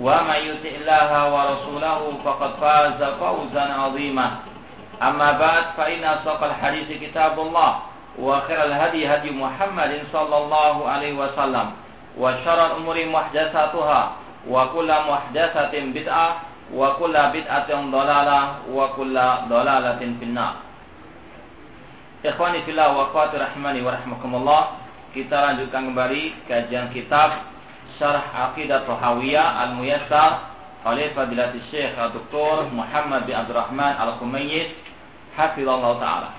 ومن يطع الله ورسوله فقد فاز فوزا عظيما أما بعد فإن أصدق الحديث كتاب الله وخير الهدي هدي محمد صلى الله عليه وسلم وشر الأمور محدثاتها وكل محدثة بدعة وكل بدعة ضلالة وكل ضلالة في النار Ikhwani fillah wa akhwati rahimani wa rahmakumullah. Kita lanjutkan kembali kajian kitab Syarah Aqidah Tahawiyah Al-Muyassar oleh Fadilatul Syekh Dr. Muhammad bin Abdurrahman Al-Khumayyid Hafizallahu taala.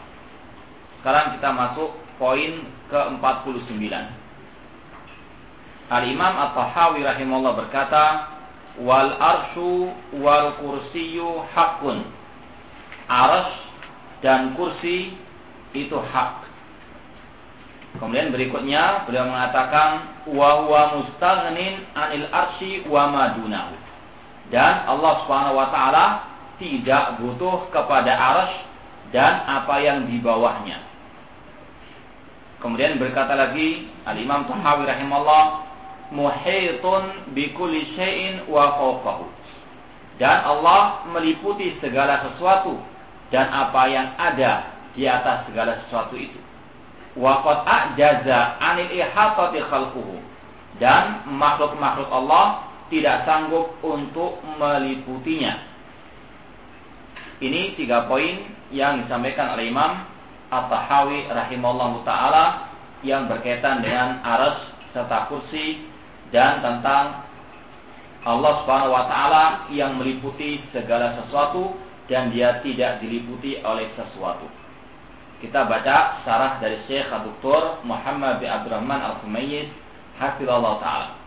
Sekarang kita masuk poin ke-49. Al-Imam At-Tahawi rahimahullah berkata, "Wal arsyu wal kursiyyu haqqun." Arsy dan kursi itu hak. Kemudian berikutnya beliau mengatakan wa huwa mustaghnin anil arsy wa madunahu. Dan Allah Subhanahu wa taala tidak butuh kepada arsy dan apa yang di bawahnya. Kemudian berkata lagi Al-Imam Tahawi rahimahullah muhitun bi kulli syai'in wa fawqahu. Dan Allah meliputi segala sesuatu dan apa yang ada di atas segala sesuatu itu. Wa qad ajaza 'anil ihatati khalquhu. Dan makhluk-makhluk Allah tidak sanggup untuk meliputinya. Ini tiga poin yang disampaikan oleh Imam At-Tahawi rahimallahu taala yang berkaitan dengan aras serta kursi dan tentang Allah Subhanahu wa taala yang meliputi segala sesuatu dan dia tidak diliputi oleh sesuatu. Kita baca syarah dari Syekh Dr. Muhammad bin Abdurrahman Al-Khumayyid Hafizallahu taala.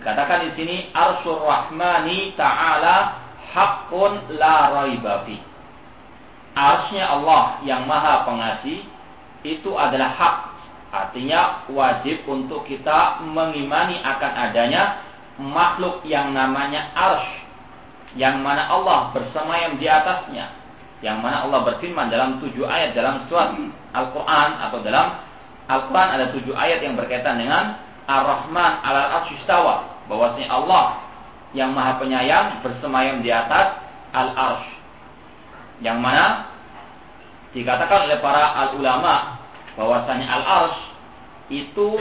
Dikatakan di sini Arsyur Rahmani taala haqqun la raiba fi. Arsnya Allah yang Maha Pengasih itu adalah hak. Artinya wajib untuk kita mengimani akan adanya makhluk yang namanya arsh yang mana Allah bersemayam di atasnya yang mana Allah berfirman dalam tujuh ayat dalam surat Al-Quran atau dalam Al-Quran ada tujuh ayat yang berkaitan dengan Ar-Rahman al arsyistawa bahwasanya Allah yang maha penyayang bersemayam di atas Al-Arsh yang mana dikatakan oleh para al-ulama bahwasanya Al-Arsh itu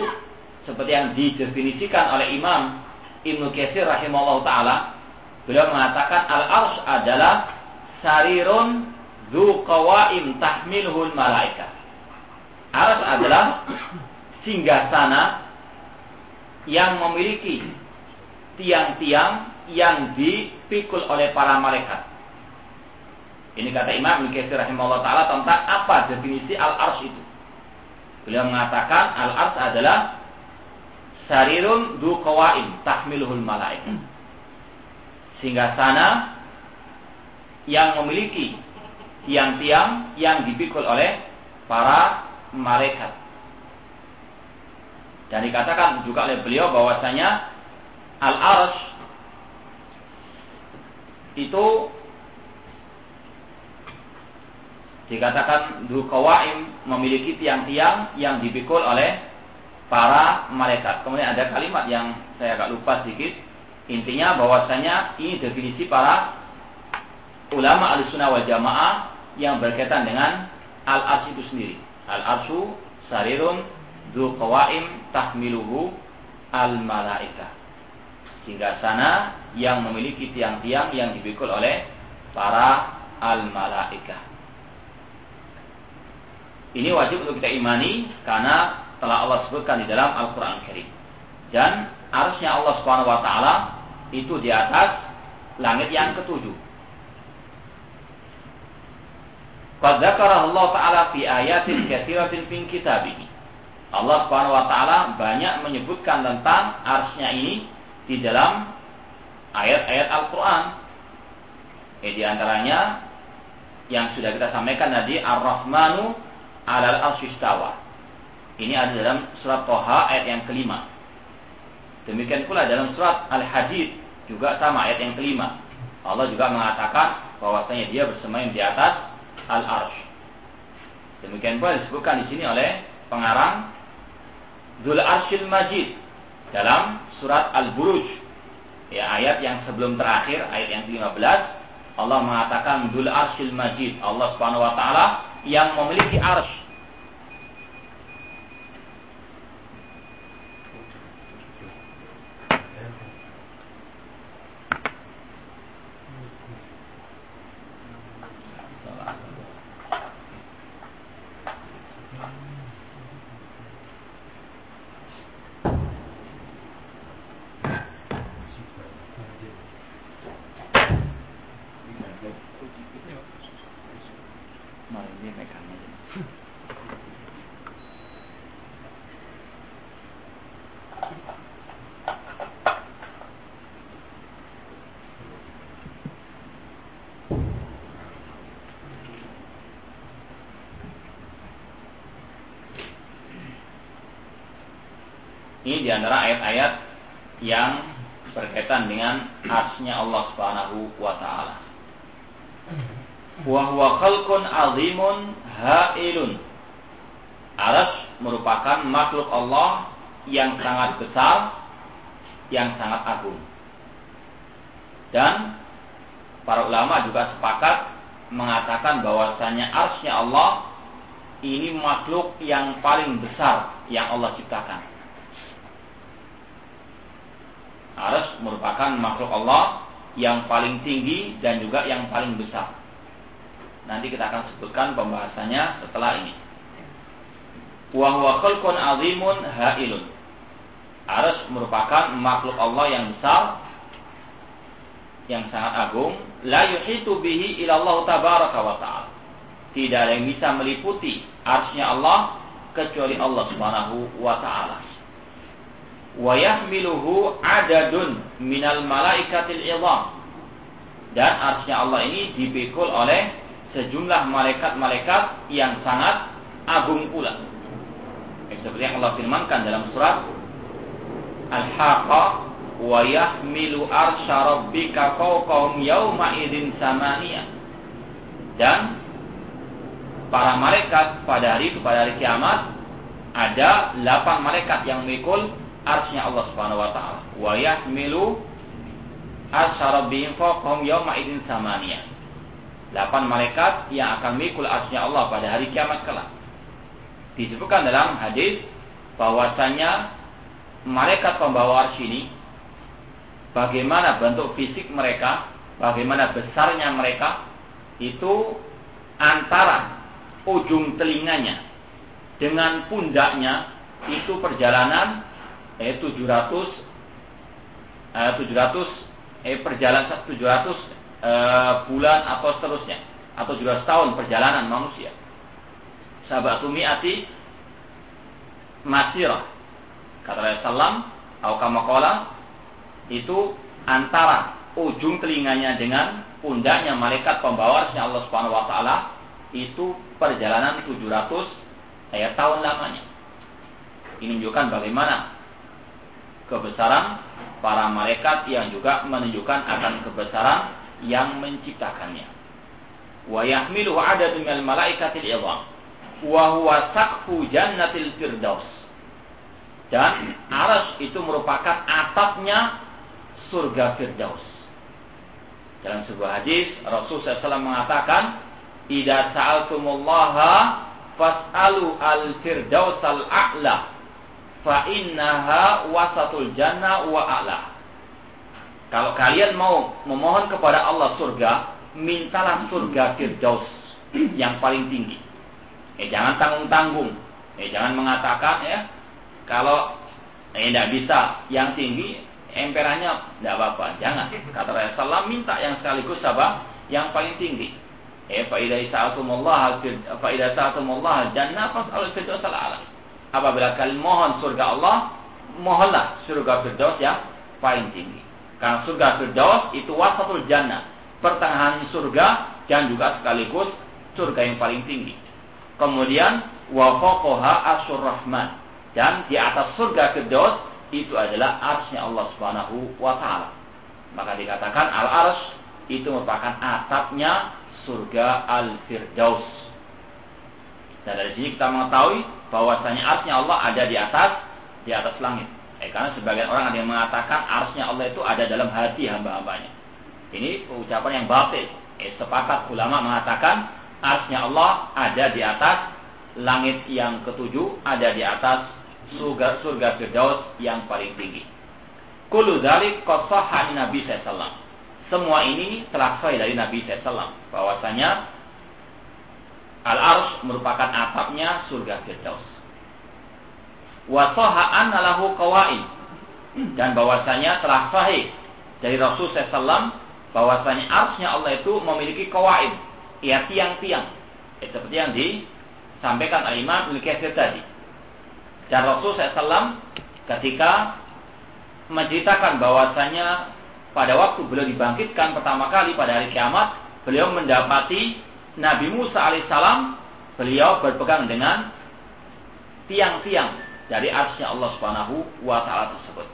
seperti yang didefinisikan oleh Imam Ibnu Katsir rahimahullah taala beliau mengatakan Al-Arsh adalah sarirun zu qawaim tahmilhul malaika. Aras adalah singgasana yang memiliki tiang-tiang yang dipikul oleh para malaikat. Ini kata Imam Ibnu Katsir rahimahullah taala tentang apa definisi al-ars itu. Beliau mengatakan al-ars adalah sarirun du qawaim tahmiluhul malaika. Sehingga sana yang memiliki tiang-tiang yang dipikul oleh para malaikat. Dan dikatakan juga oleh beliau bahwasanya al-arsh itu dikatakan dukawaim memiliki tiang-tiang yang dipikul oleh para malaikat. Kemudian ada kalimat yang saya agak lupa sedikit. Intinya bahwasanya ini definisi para ulama al-sunnah wal jamaah yang berkaitan dengan al-ars itu sendiri. Al-arsu sarirun du qawaim tahmiluhu al-malaika. Sehingga sana yang memiliki tiang-tiang yang dipikul oleh para al-malaikah. Ini wajib untuk kita imani karena telah Allah sebutkan di dalam Al-Quran Karim. Dan arusnya Allah Subhanahu Wa Taala itu di atas langit yang ketujuh. Qad Allah Ta'ala fi ayatin katsiratin min kitabih. Allah Subhanahu wa taala banyak menyebutkan tentang arsnya ini di dalam ayat-ayat Al-Qur'an. Eh, di antaranya yang sudah kita sampaikan tadi Ar-Rahmanu 'alal arsyistawa. Ini ada dalam surat Toha ayat yang kelima. Demikian pula dalam surat Al-Hadid juga sama ayat yang kelima. Allah juga mengatakan bahwasanya dia bersemayam di atas al-arsh. Demikian pula disebutkan di sini oleh pengarang Dzul Arshil Majid dalam surat Al-Buruj. Ya, ayat yang sebelum terakhir, ayat yang ke-15, Allah mengatakan Dzul Arshil Majid, Allah Subhanahu wa taala yang memiliki arsy Ini di antara ayat-ayat yang berkaitan dengan arsnya Allah Subhanahu wa taala. Wa huwa khalqun azimun ha'ilun. Ars merupakan makhluk Allah yang sangat besar, yang sangat agung. Dan para ulama juga sepakat mengatakan bahwasanya arsnya Allah ini makhluk yang paling besar yang Allah ciptakan. Ars merupakan makhluk Allah yang paling tinggi dan juga yang paling besar. Nanti kita akan sebutkan pembahasannya setelah ini. Wa huwa khalqun azimun ha'ilun. Ars merupakan makhluk Allah yang besar yang sangat agung, la yuhitu bihi ilallah tabaraka wa ta'ala. Tidak ada yang bisa meliputi arsnya Allah kecuali Allah Subhanahu wa taala wa yahmiluhu adadun minal malaikatil idham dan arsnya Allah ini dipikul oleh sejumlah malaikat-malaikat yang sangat agung pula. Seperti yang Allah firmankan dalam surat Al-Haqqah wa yahmilu arsya rabbika fawqahum yawma idzin samaniya. Dan para malaikat pada hari itu pada hari kiamat ada delapan malaikat yang memikul arsnya Allah Subhanahu wa taala. Wa yahmilu arsy rabbihim fawqahum yawma idzin samaniya. Delapan malaikat yang akan mikul arsnya Allah pada hari kiamat kelak. Disebutkan dalam hadis bahwasanya malaikat pembawa arsy ini bagaimana bentuk fisik mereka, bagaimana besarnya mereka itu antara ujung telinganya dengan pundaknya itu perjalanan eh 700 eh 700 eh perjalanan 700 eh, bulan atau seterusnya atau 700 tahun perjalanan manusia. Sabatu mi'ati masirah. Kata Rasulullah atau kamakola itu antara ujung telinganya dengan pundaknya malaikat pembawa Allah Subhanahu wa taala itu perjalanan 700 ayat tahun lamanya. Ini menunjukkan bagaimana kebesaran para malaikat yang juga menunjukkan akan kebesaran yang menciptakannya. Wa yahmilu adadu minal malaikatil idham wa huwa saqfu jannatil firdaus. Dan aras itu merupakan atapnya surga firdaus. Dalam sebuah hadis Rasul SAW mengatakan, "Idza sa'altumullaha fas'alu al-firdaus al-a'la." Fa innaha wasatul jannah wa a'la. Kalau kalian mau memohon kepada Allah surga, mintalah surga Firdaus yang paling tinggi. Eh jangan tanggung-tanggung. Eh jangan mengatakan ya kalau eh tidak bisa yang tinggi emperannya tidak apa-apa. Jangan. Kata Rasulullah minta yang sekaligus apa? Yang paling tinggi. Eh fa idza sa'atumullah fa idza sa'atumullah jannah fas'al firdaus al Apabila kalian mohon surga Allah, mohonlah surga Firdaus yang paling tinggi. Karena surga Firdaus itu wasatul jannah, pertengahan surga dan juga sekaligus surga yang paling tinggi. Kemudian wafaqaha asyur rahman dan di atas surga Firdaus itu adalah arsnya Allah Subhanahu wa taala. Maka dikatakan al-ars itu merupakan atapnya surga al-Firdaus. Dan dari sini kita mengetahui bahwasanya arsnya Allah ada di atas di atas langit. Eh, karena sebagian orang ada yang mengatakan arsnya Allah itu ada dalam hati hamba-hambanya. Ini ucapan yang batil. Eh, sepakat ulama mengatakan arsnya Allah ada di atas langit yang ketujuh, ada di atas surga surga Firdaus yang paling tinggi. Kullu dzalik qasahha Nabi sallallahu Semua ini telah sahih dari Nabi sallallahu bahwasanya Al-Arsh merupakan atapnya surga Firdaus. Wa anna lahu dan bahwasanya telah sahih dari Rasul SAW bahwasanya arsnya Allah itu memiliki kawaid ya tiang-tiang. Ya, seperti yang disampaikan oleh Imam Ibnu tadi. Dan Rasul SAW ketika menceritakan bahwasanya pada waktu beliau dibangkitkan pertama kali pada hari kiamat beliau mendapati Nabi Musa alaihissalam beliau berpegang dengan tiang-tiang dari arsnya Allah Subhanahu wa taala tersebut.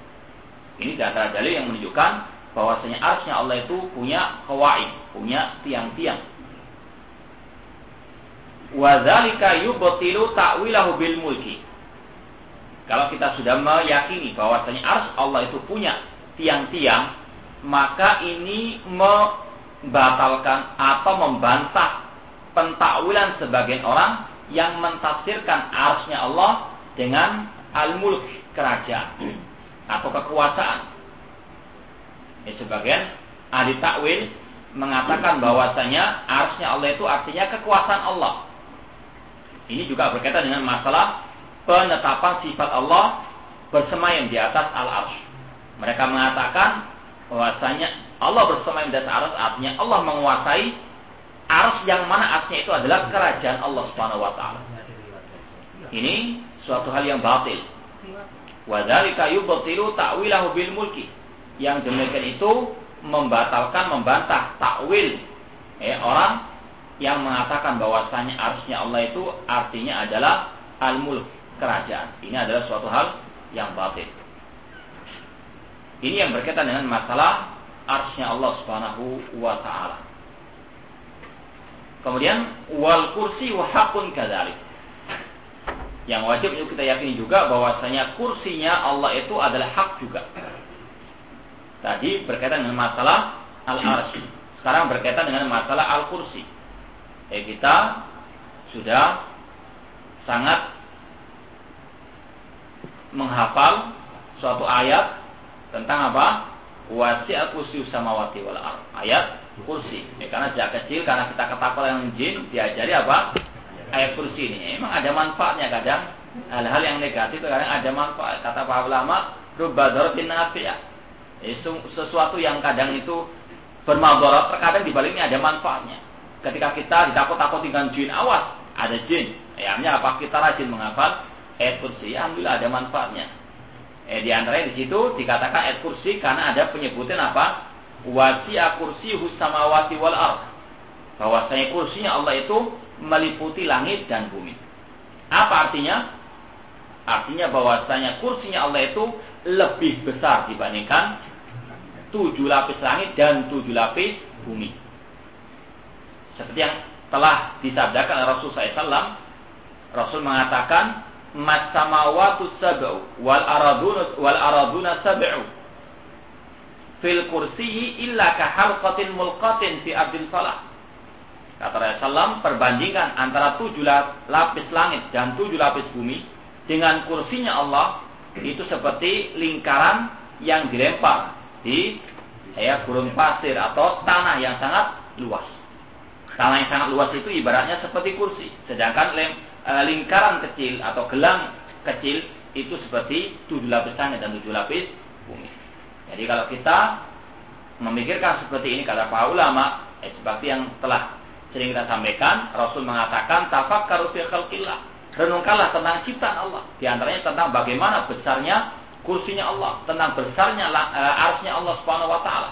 Ini di antara dalil yang menunjukkan bahwasanya arsnya Allah itu punya kawaid, punya tiang-tiang. Wa dzalika yubtilu ta'wilahu bil mulki. Kalau kita sudah meyakini bahwasanya ars Allah itu punya tiang-tiang, maka ini membatalkan atau membantah pentakwilan sebagian orang yang mentafsirkan arsnya Allah dengan al-mulk kerajaan atau kekuasaan. Ya, sebagian ahli takwil mengatakan bahwasanya arsnya Allah itu artinya kekuasaan Allah. Ini juga berkaitan dengan masalah penetapan sifat Allah bersemayam di atas al-arsh. Mereka mengatakan bahwasanya Allah bersemayam di atas al artinya Allah menguasai arsh yang mana arsnya itu adalah kerajaan Allah Subhanahu wa taala. Ini suatu hal yang batil. Wadzalika yubtilu ta'wilahu bil mulki. Yang demikian itu membatalkan, membantah takwil eh, orang yang mengatakan bahwasanya arusnya Allah itu artinya adalah al-mulk, kerajaan. Ini adalah suatu hal yang batil. Ini yang berkaitan dengan masalah arsnya Allah Subhanahu wa taala. Kemudian wal kursi wa hakun kadzalik. Yang wajib kita yakini juga bahwasanya kursinya Allah itu adalah hak juga. Tadi berkaitan dengan masalah al-arsy. Sekarang berkaitan dengan masalah al-kursi. Eh kita sudah sangat menghafal suatu ayat tentang apa? Wasi'a kursi samawati wal ard. Ayat kursi. Eh, karena sejak kecil karena kita ketakutan jin diajari apa? ayat kursi ini. Emang ada manfaatnya kadang. Hal-hal yang negatif kadang ada manfaat. Kata para ulama, rubba dorotin nafi'ah. Sesuatu yang kadang itu bermadarat, terkadang di baliknya ada manfaatnya. Ketika kita ditakut-takut dengan jin, awas, ada jin. Ya, apa? Kita rajin menghafal ayat kursi. Alhamdulillah ada manfaatnya. Eh, di antaranya di situ dikatakan ayat kursi karena ada penyebutan apa? Wasi'a kursi husamawati wal ard. Bahwasanya kursinya Allah itu meliputi langit dan bumi. Apa artinya? Artinya bahwasanya kursinya Allah itu lebih besar dibandingkan tujuh lapis langit dan tujuh lapis bumi. Seperti yang telah disabdakan Rasul SAW, Rasul mengatakan, Mas samawatu sab'u wal araduna wal araduna sab'u fil kursiyi illa ka halqatin mulqatin fi abdil salah Kata Rasulullah perbandingan antara tujuh lapis langit dan tujuh lapis bumi dengan kursinya Allah itu seperti lingkaran yang dilempar di ya gurun pasir atau tanah yang sangat luas. Tanah yang sangat luas itu ibaratnya seperti kursi, sedangkan lem, e, lingkaran kecil atau gelang kecil itu seperti tujuh lapis tanah dan tujuh lapis bumi. Jadi kalau kita memikirkan seperti ini kata para ulama, eh, seperti yang telah sering kita sampaikan, Rasul mengatakan tafakkaru fi khalqillah. Renungkanlah tentang ciptaan Allah. Di antaranya tentang bagaimana besarnya kursinya Allah, tentang besarnya uh, arsnya Allah Subhanahu wa taala.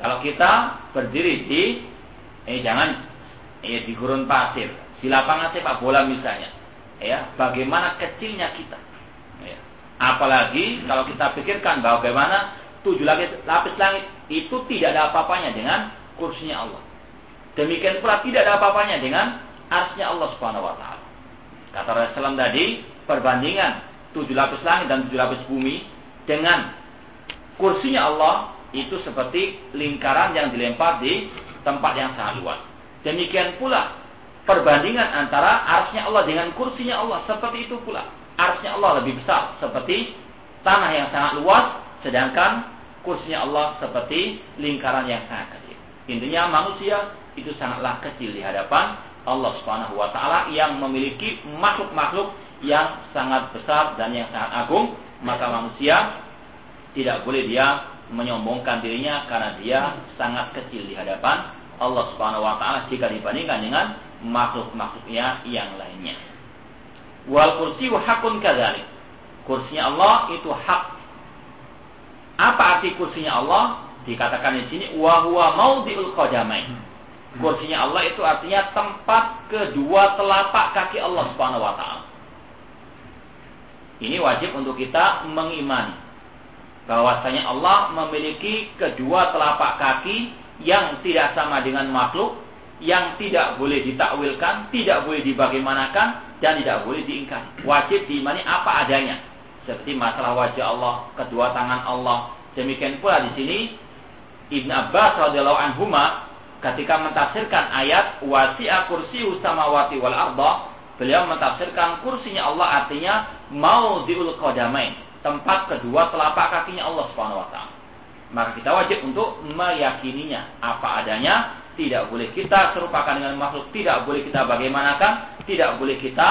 Kalau kita berdiri di eh jangan eh di gurun pasir, di lapangan sepak bola misalnya. Ya, bagaimana kecilnya kita. Apalagi kalau kita pikirkan bagaimana tujuh lapis, lapis langit itu tidak ada apa-apanya dengan kursinya Allah. Demikian pula tidak ada apa-apanya dengan arsnya Allah Subhanahu wa taala. Kata Rasulullah tadi, perbandingan tujuh lapis langit dan tujuh lapis bumi dengan kursinya Allah itu seperti lingkaran yang dilempar di tempat yang sangat luas. Demikian pula perbandingan antara arsnya Allah dengan kursinya Allah seperti itu pula. Arsnya Allah lebih besar seperti tanah yang sangat luas, sedangkan kursinya Allah seperti lingkaran yang sangat kecil. Intinya manusia itu sangatlah kecil di hadapan Allah Subhanahu wa taala yang memiliki makhluk-makhluk yang sangat besar dan yang sangat agung, maka manusia tidak boleh dia menyombongkan dirinya karena dia sangat kecil di hadapan Allah Subhanahu wa taala jika dibandingkan dengan makhluk-makhluknya yang lainnya. Wal kursi hakun kadzalik. Kursinya Allah itu hak. Apa arti kursinya Allah? Dikatakan di sini wa huwa maudhi'ul qadamain Kursinya Allah itu artinya tempat kedua telapak kaki Allah Subhanahu wa taala. Ini wajib untuk kita mengimani bahwasanya Allah memiliki kedua telapak kaki yang tidak sama dengan makhluk, yang tidak boleh ditakwilkan, tidak boleh dibagaimanakan dan tidak boleh diingkari. Wajib diimani apa adanya. Seperti masalah wajah Allah, kedua tangan Allah. Demikian pula di sini Ibn Abbas radhiyallahu anhu ketika mentafsirkan ayat wasi'a kursiyu samawati wal arda, beliau mentafsirkan kursinya Allah artinya maudhi'ul qadamain, tempat kedua telapak kakinya Allah Subhanahu wa taala. Maka kita wajib untuk meyakininya apa adanya, tidak boleh kita serupakan dengan makhluk, tidak boleh kita bagaimanakan, tidak boleh kita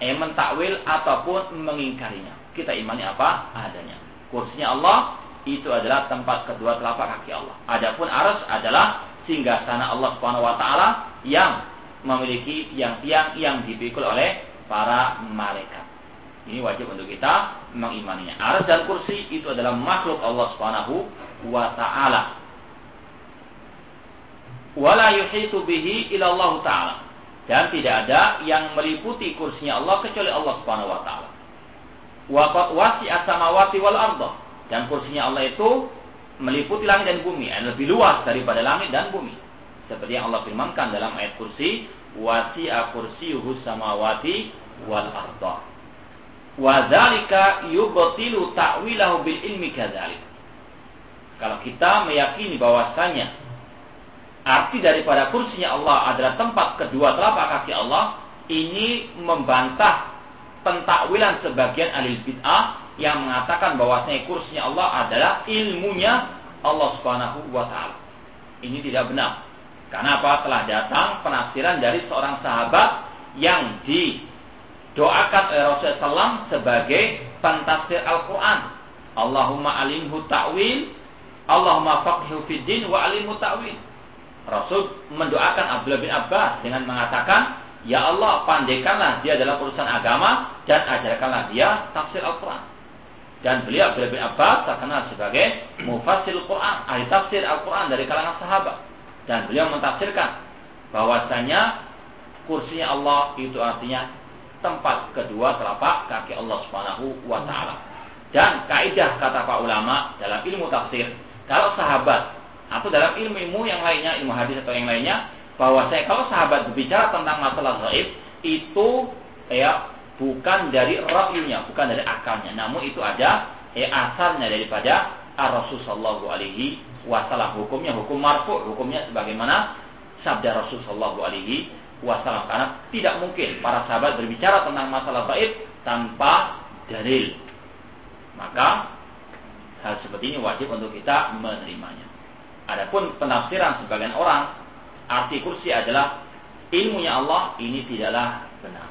eh, mentakwil ataupun mengingkarinya. Kita imani apa adanya. Kursinya Allah itu adalah tempat kedua telapak kaki Allah. Adapun aras adalah sehingga sana Allah Subhanahu wa taala yang memiliki tiang-tiang yang dipikul oleh para malaikat. Ini wajib untuk kita mengimaninya. Aras dan kursi itu adalah makhluk Allah Subhanahu wa taala. Wala yuhitu bihi Allah taala. Dan tidak ada yang meliputi kursinya Allah kecuali Allah Subhanahu wa taala. Wa qad wasi'a samawati wal arda. Dan kursinya Allah itu meliputi langit dan bumi, lebih luas daripada langit dan bumi. Seperti yang Allah firmankan dalam ayat kursi, wasi'a kursiyuhu samawati wal arda. Wa dzalika yubtilu ta'wilahu bil ilmi kadzalik. Kalau kita meyakini bahwasanya arti daripada kursinya Allah adalah tempat kedua telapak kaki Allah, ini membantah pentakwilan sebagian ahli bid'ah yang mengatakan bahwasanya kursinya Allah adalah ilmunya Allah Subhanahu wa taala. Ini tidak benar. Karena apa? Telah datang penafsiran dari seorang sahabat yang didoakan oleh Rasulullah SAW sebagai pentafsir Al-Quran. Allahumma alimhu ta'wil, Allahumma faqhu fid din wa alimhu ta'wil. Rasul mendoakan Abdullah bin Abbas dengan mengatakan, Ya Allah, pandaikanlah dia dalam urusan agama dan ajarkanlah dia tafsir Al-Quran. Dan beliau Abdullah bin Abbas terkenal sebagai mufassir Quran, ahli tafsir Al-Quran dari kalangan sahabat. Dan beliau mentafsirkan bahwasanya kursinya Allah itu artinya tempat kedua telapak kaki Allah Subhanahu wa taala. Dan kaidah kata Pak ulama dalam ilmu tafsir, kalau sahabat atau dalam ilmu-ilmu yang lainnya, ilmu hadis atau yang lainnya, bahwa saya kalau sahabat berbicara tentang masalah gaib itu ya bukan dari rakyunya, bukan dari akalnya. Namun itu ada eh, asalnya daripada Rasul Sallallahu Alaihi Wasallam. Hukumnya hukum marfu, hukumnya sebagaimana sabda Rasul Sallallahu Alaihi Wasallam. Karena tidak mungkin para sahabat berbicara tentang masalah gaib tanpa dalil. Maka hal seperti ini wajib untuk kita menerimanya. Adapun penafsiran sebagian orang arti kursi adalah ilmunya Allah ini tidaklah benar.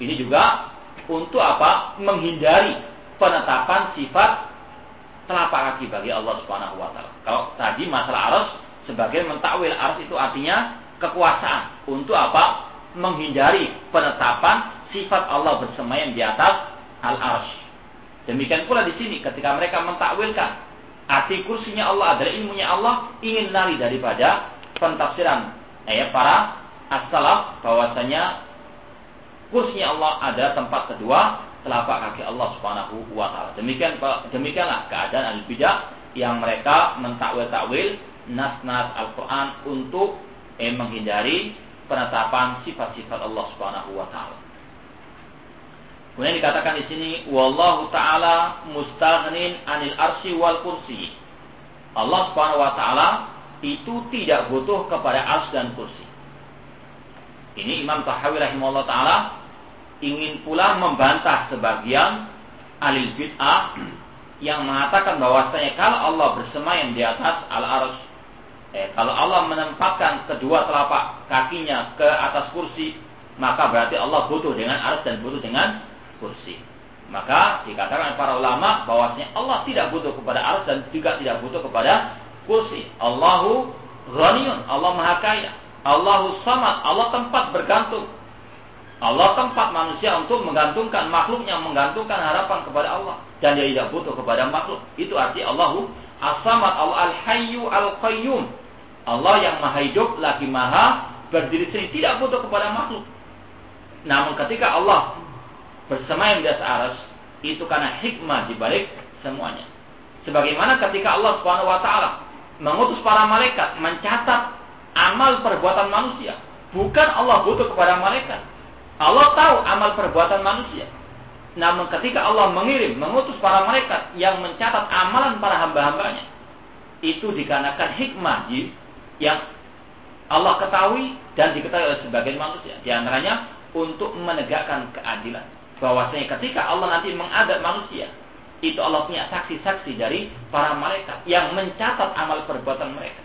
Ini juga untuk apa? Menghindari penetapan sifat telapak kaki bagi Allah Subhanahu wa taala. Kalau tadi masalah arus sebagai mentakwil arus itu artinya kekuasaan. Untuk apa? Menghindari penetapan sifat Allah bersemayam di atas al-arsh. Demikian pula di sini ketika mereka mentakwilkan arti kursinya Allah adalah ilmunya Allah ingin lari daripada pentafsiran eh, para as-salaf bahwasanya kursinya Allah ada tempat kedua telapak kaki Allah Subhanahu wa taala. Demikian demikianlah keadaan al-bidah yang mereka mentakwil-takwil nas-nas Al-Qur'an untuk eh, menghindari penetapan sifat-sifat Allah Subhanahu wa taala. Kemudian dikatakan di sini wallahu taala mustaghnin anil arsy wal kursi. Allah Subhanahu wa taala itu tidak butuh kepada ars dan kursi. Ini Imam Tahawi rahimahullah taala ingin pula membantah sebagian alil bid'ah yang mengatakan bahwasanya kalau Allah bersemayam di atas al-arsy eh, kalau Allah menempatkan kedua telapak kakinya ke atas kursi maka berarti Allah butuh dengan ars dan butuh dengan kursi. Maka dikatakan para ulama bahwasanya Allah tidak butuh kepada arus dan juga tidak butuh kepada kursi. Allahu ghaniyun, Allah Maha Kaya. Allahu samad, Allah tempat bergantung. Allah tempat manusia untuk menggantungkan makhluknya, menggantungkan harapan kepada Allah dan dia tidak butuh kepada makhluk. Itu arti Allahu as-samad, Allah al-hayyu al-qayyum. Allah yang maha hidup lagi maha berdiri sendiri tidak butuh kepada makhluk. Namun ketika Allah bersemayam di atas aras itu karena hikmah di balik semuanya. Sebagaimana ketika Allah Subhanahu wa taala mengutus para malaikat mencatat amal perbuatan manusia, bukan Allah butuh kepada malaikat. Allah tahu amal perbuatan manusia. Namun ketika Allah mengirim, mengutus para malaikat yang mencatat amalan para hamba-hambanya, itu dikarenakan hikmah yang Allah ketahui dan diketahui oleh sebagian manusia. Di antaranya untuk menegakkan keadilan bahwasanya ketika Allah nanti mengadab manusia, itu Allah punya saksi-saksi dari para malaikat yang mencatat amal perbuatan mereka.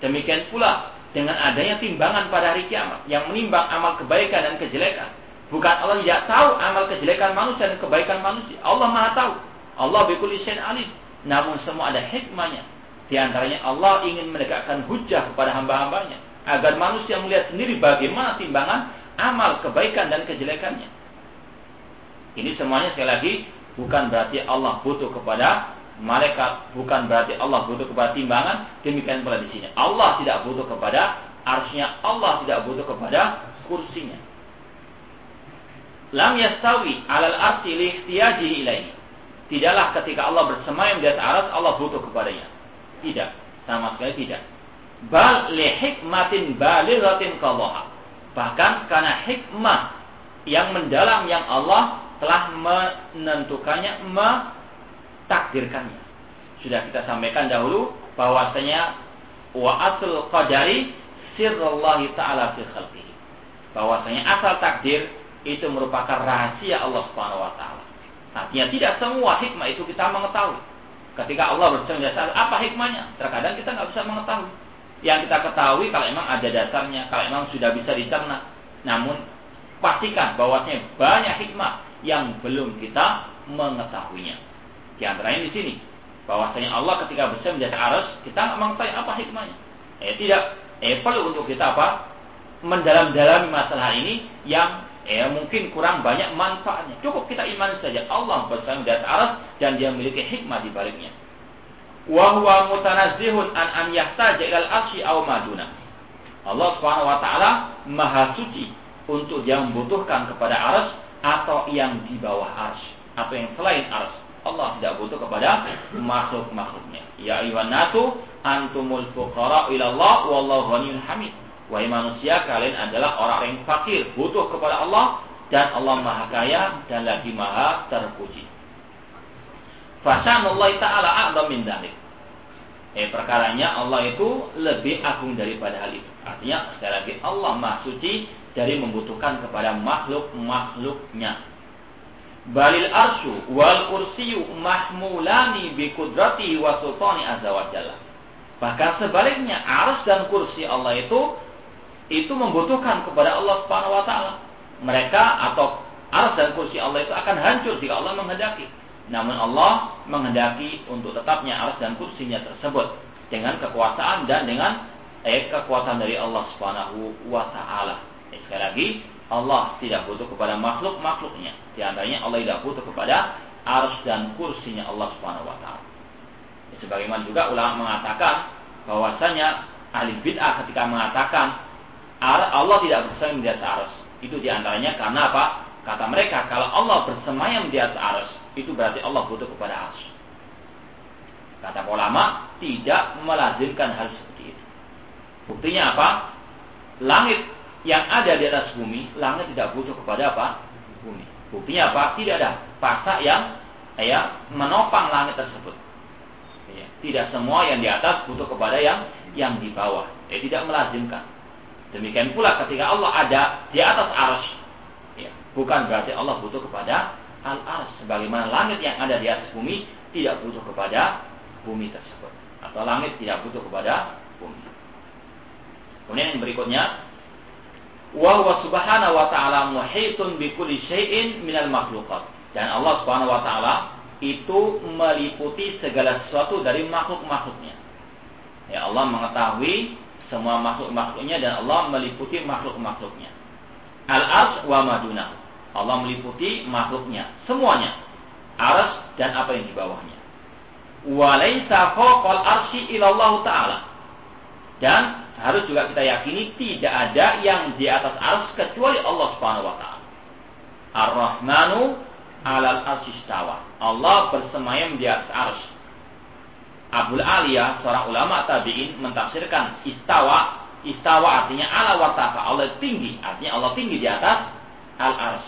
Demikian pula dengan adanya timbangan pada hari kiamat yang menimbang amal kebaikan dan kejelekan. Bukan Allah tidak tahu amal kejelekan manusia dan kebaikan manusia. Allah Maha tahu. Allah bikul alim. Namun semua ada hikmahnya. Di antaranya Allah ingin menegakkan hujah kepada hamba-hambanya agar manusia melihat sendiri bagaimana timbangan amal kebaikan dan kejelekannya. Ini semuanya sekali lagi bukan berarti Allah butuh kepada malaikat, bukan berarti Allah butuh kepada timbangan. Demikian pula di sini. Allah tidak butuh kepada arsnya, Allah tidak butuh kepada kursinya. Lam yastawi alal arsi li ihtiyajihi ilaihi. Tidaklah ketika Allah bersemayam di atas aras Allah butuh kepadanya. Tidak, sama sekali tidak. Bal li hikmatin balighatin qallaha. Bahkan karena hikmah yang mendalam yang Allah telah menentukannya, mentakdirkannya. Sudah kita sampaikan dahulu bahwasanya wa asal qadari sirrullahi ta'ala fi khalqihi. Bahwasanya asal takdir itu merupakan rahasia Allah Subhanahu wa taala. Artinya tidak semua hikmah itu kita mengetahui. Ketika Allah bercerita apa hikmahnya? Terkadang kita nggak bisa mengetahui. Yang kita ketahui kalau emang ada dasarnya, kalau emang sudah bisa dicerna. Namun pastikan bahwasanya banyak hikmah yang belum kita mengetahuinya. Di antaranya di sini bahwasanya Allah ketika besar menjadi aras kita nggak mengetahui apa hikmahnya. Eh tidak, eh perlu untuk kita apa? Mendalam-dalami masalah ini yang eh mungkin kurang banyak manfaatnya. Cukup kita iman saja Allah besar menjadi aras dan dia memiliki hikmah di baliknya. Wa huwa mutanazzihun an an yahtaja ilal arsy aw maduna. Allah Subhanahu wa taala maha suci untuk dia membutuhkan kepada aras atau yang di bawah ars atau yang selain ars Allah tidak butuh kepada makhluk-makhluknya. Ya ayuhan nasu antumul fuqara ilallah wallahu ghaniyyun hamid. Wahai manusia, kalian adalah orang yang fakir, butuh kepada Allah dan Allah Maha Kaya dan lagi Maha terpuji. Allah ta'ala a'zam min dalik. Eh perkaranya Allah itu lebih agung daripada hal itu. Artinya sekali lagi Allah Maha Suci dari membutuhkan kepada makhluk-makhluknya. Balil arsyu wal kursiyu mahmulani bi kudrati wa sultani azza wa jalla. Bahkan sebaliknya ars dan kursi Allah itu itu membutuhkan kepada Allah Subhanahu wa taala. Mereka atau ars dan kursi Allah itu akan hancur jika Allah menghendaki. Namun Allah menghendaki untuk tetapnya ars dan kursinya tersebut dengan kekuasaan dan dengan eh, kekuatan dari Allah Subhanahu wa taala. Sekali lagi, Allah tidak butuh kepada makhluk-makhluknya. Di antaranya Allah tidak butuh kepada ars dan kursinya Allah Subhanahu wa taala. Sebagaimana juga ulama mengatakan bahwasanya ahli bid'ah ketika mengatakan Allah tidak bersemayam di atas ars. Itu di antaranya karena apa? Kata mereka, kalau Allah bersemayam di atas ars, itu berarti Allah butuh kepada ars. Kata ulama, tidak melazimkan hal seperti itu. Buktinya apa? Langit yang ada di atas bumi, langit tidak butuh kepada apa? Bumi. Buktinya apa? Tidak ada pasak yang ya menopang langit tersebut. Ya, tidak semua yang di atas butuh kepada yang yang di bawah. Ya, tidak melazimkan. Demikian pula ketika Allah ada di atas ars, ya, bukan berarti Allah butuh kepada al ars. Sebagaimana langit yang ada di atas bumi tidak butuh kepada bumi tersebut, atau langit tidak butuh kepada bumi. Kemudian yang berikutnya, wa huwa subhanahu wa ta'ala muhitun bi kulli syai'in minal makhluqat. Dan Allah Subhanahu wa taala itu meliputi segala sesuatu dari makhluk-makhluknya. Ya Allah mengetahui semua makhluk-makhluknya dan Allah meliputi makhluk-makhluknya. Al-ars wa maduna. Allah meliputi makhluknya, semuanya. Ars dan apa yang di bawahnya. Walaysa fawqal arsy ilallah ta'ala. Dan harus juga kita yakini tidak ada yang di atas ars kecuali Allah Subhanahu wa taala. Ar-Rahmanu 'alal arsy Allah bersemayam di atas ars. Abdul Aliyah, seorang ulama tabi'in mentafsirkan istawa. Istawa artinya ala watafa. Allah tinggi. Artinya Allah tinggi di atas al-ars.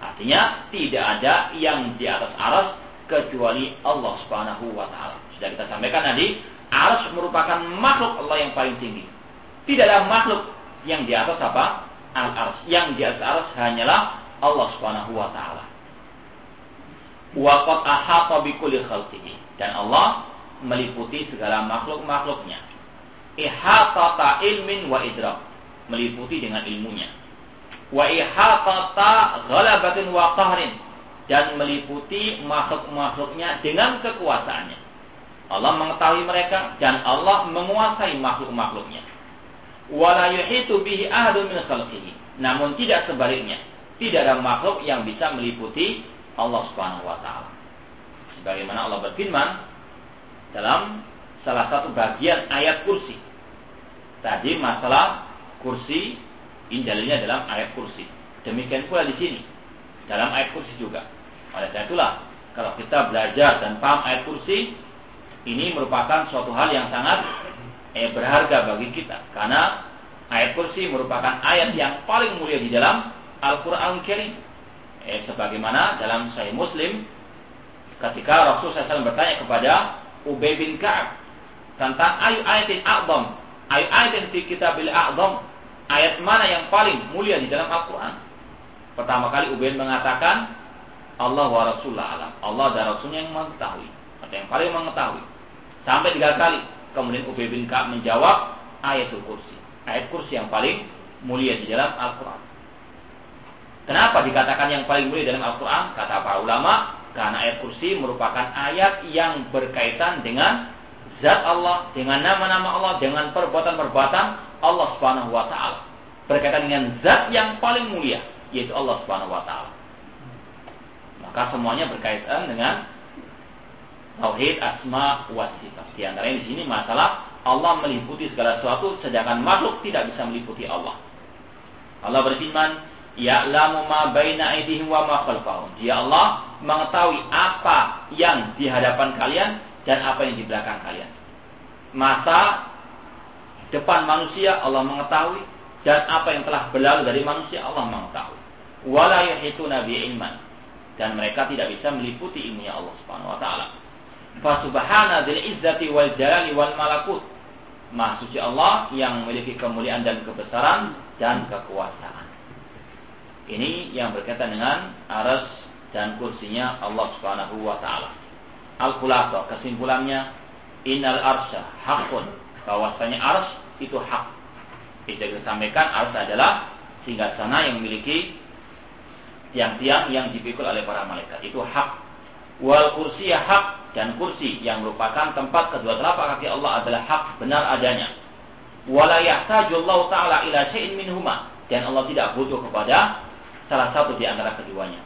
Artinya tidak ada yang di atas ars kecuali Allah subhanahu wa ta'ala. Sudah kita sampaikan tadi, ars merupakan makhluk Allah yang paling tinggi. Tidak ada makhluk yang di atas apa? Al-ars. Yang di atas ars hanyalah Allah subhanahu wa ta'ala. Wa qad ahata bi kulli khalqihi dan Allah meliputi segala makhluk-makhluknya. Ihatata ilmin wa idrak. Meliputi dengan ilmunya. Wa ihatata ghalabatin wa qahrin. Dan meliputi makhluk-makhluknya dengan kekuasaannya. Allah mengetahui mereka dan Allah menguasai makhluk-makhluknya. Wala yuhitu bihi ahadun min. Namun tidak sebaliknya. Tidak ada makhluk yang bisa meliputi Allah Subhanahu wa taala. Sebagaimana Allah berfirman dalam salah satu bagian ayat kursi. Tadi masalah kursi, ini dalilnya dalam ayat kursi. Demikian pula di sini dalam ayat kursi juga. Oleh karena itulah kalau kita belajar dan paham ayat kursi, ini merupakan suatu hal yang sangat eh, berharga bagi kita karena ayat kursi merupakan ayat yang paling mulia di dalam Al-Qur'an Karim. Eh, sebagaimana dalam Sahih Muslim ketika Rasul SAW bertanya kepada Ubay bin Ka'ab tentang ayu ayatin a'zam, ayu ayatin fi kitabil a'zam, ayat mana yang paling mulia di dalam Al-Qur'an? Pertama kali Ubay mengatakan Allah wa Rasulullah alam. Allah dan Rasulnya yang mengetahui atau yang paling mengetahui. Sampai tiga kali. Kemudian Ubay bin Ka'ab menjawab ayatul kursi. Ayat kursi yang paling mulia di dalam Al-Quran. Kenapa dikatakan yang paling mulia dalam Al-Quran? Kata para ulama, karena ayat kursi merupakan ayat yang berkaitan dengan zat Allah, dengan nama-nama Allah, dengan perbuatan-perbuatan Allah Subhanahu wa taala. Berkaitan dengan zat yang paling mulia, yaitu Allah Subhanahu wa taala. Maka semuanya berkaitan dengan tauhid asma wa sifat. Di antaranya di sini masalah Allah meliputi segala sesuatu sedangkan makhluk tidak bisa meliputi Allah. Allah berfirman, ya'lamu ma baina aydihim wa ma khalfahum. Dia Allah mengetahui apa yang di hadapan kalian dan apa yang di belakang kalian. Masa depan manusia Allah mengetahui dan apa yang telah berlalu dari manusia Allah mengetahui. Wala yuhituna bi ilman dan mereka tidak bisa meliputi ilmunya Allah Subhanahu wa taala. Fa subhana dzil izzati wal jalali wal malakut. Maha suci Allah yang memiliki kemuliaan dan kebesaran dan kekuasaan. Ini yang berkaitan dengan aras dan kursinya Allah Subhanahu wa taala. Al-khulathah kesimpulannya innal arsya hakun bahwasanya ars itu hak. Kita sampaikan ars adalah singgasana yang memiliki tiang-tiang yang dipikul oleh para malaikat. Itu hak. Wal kursi ya hak dan kursi yang merupakan tempat kedua telapak kaki Allah adalah hak benar adanya. Wala yahtajullahu ta'ala ila syai'in minhuma dan Allah tidak butuh kepada salah satu di antara keduanya.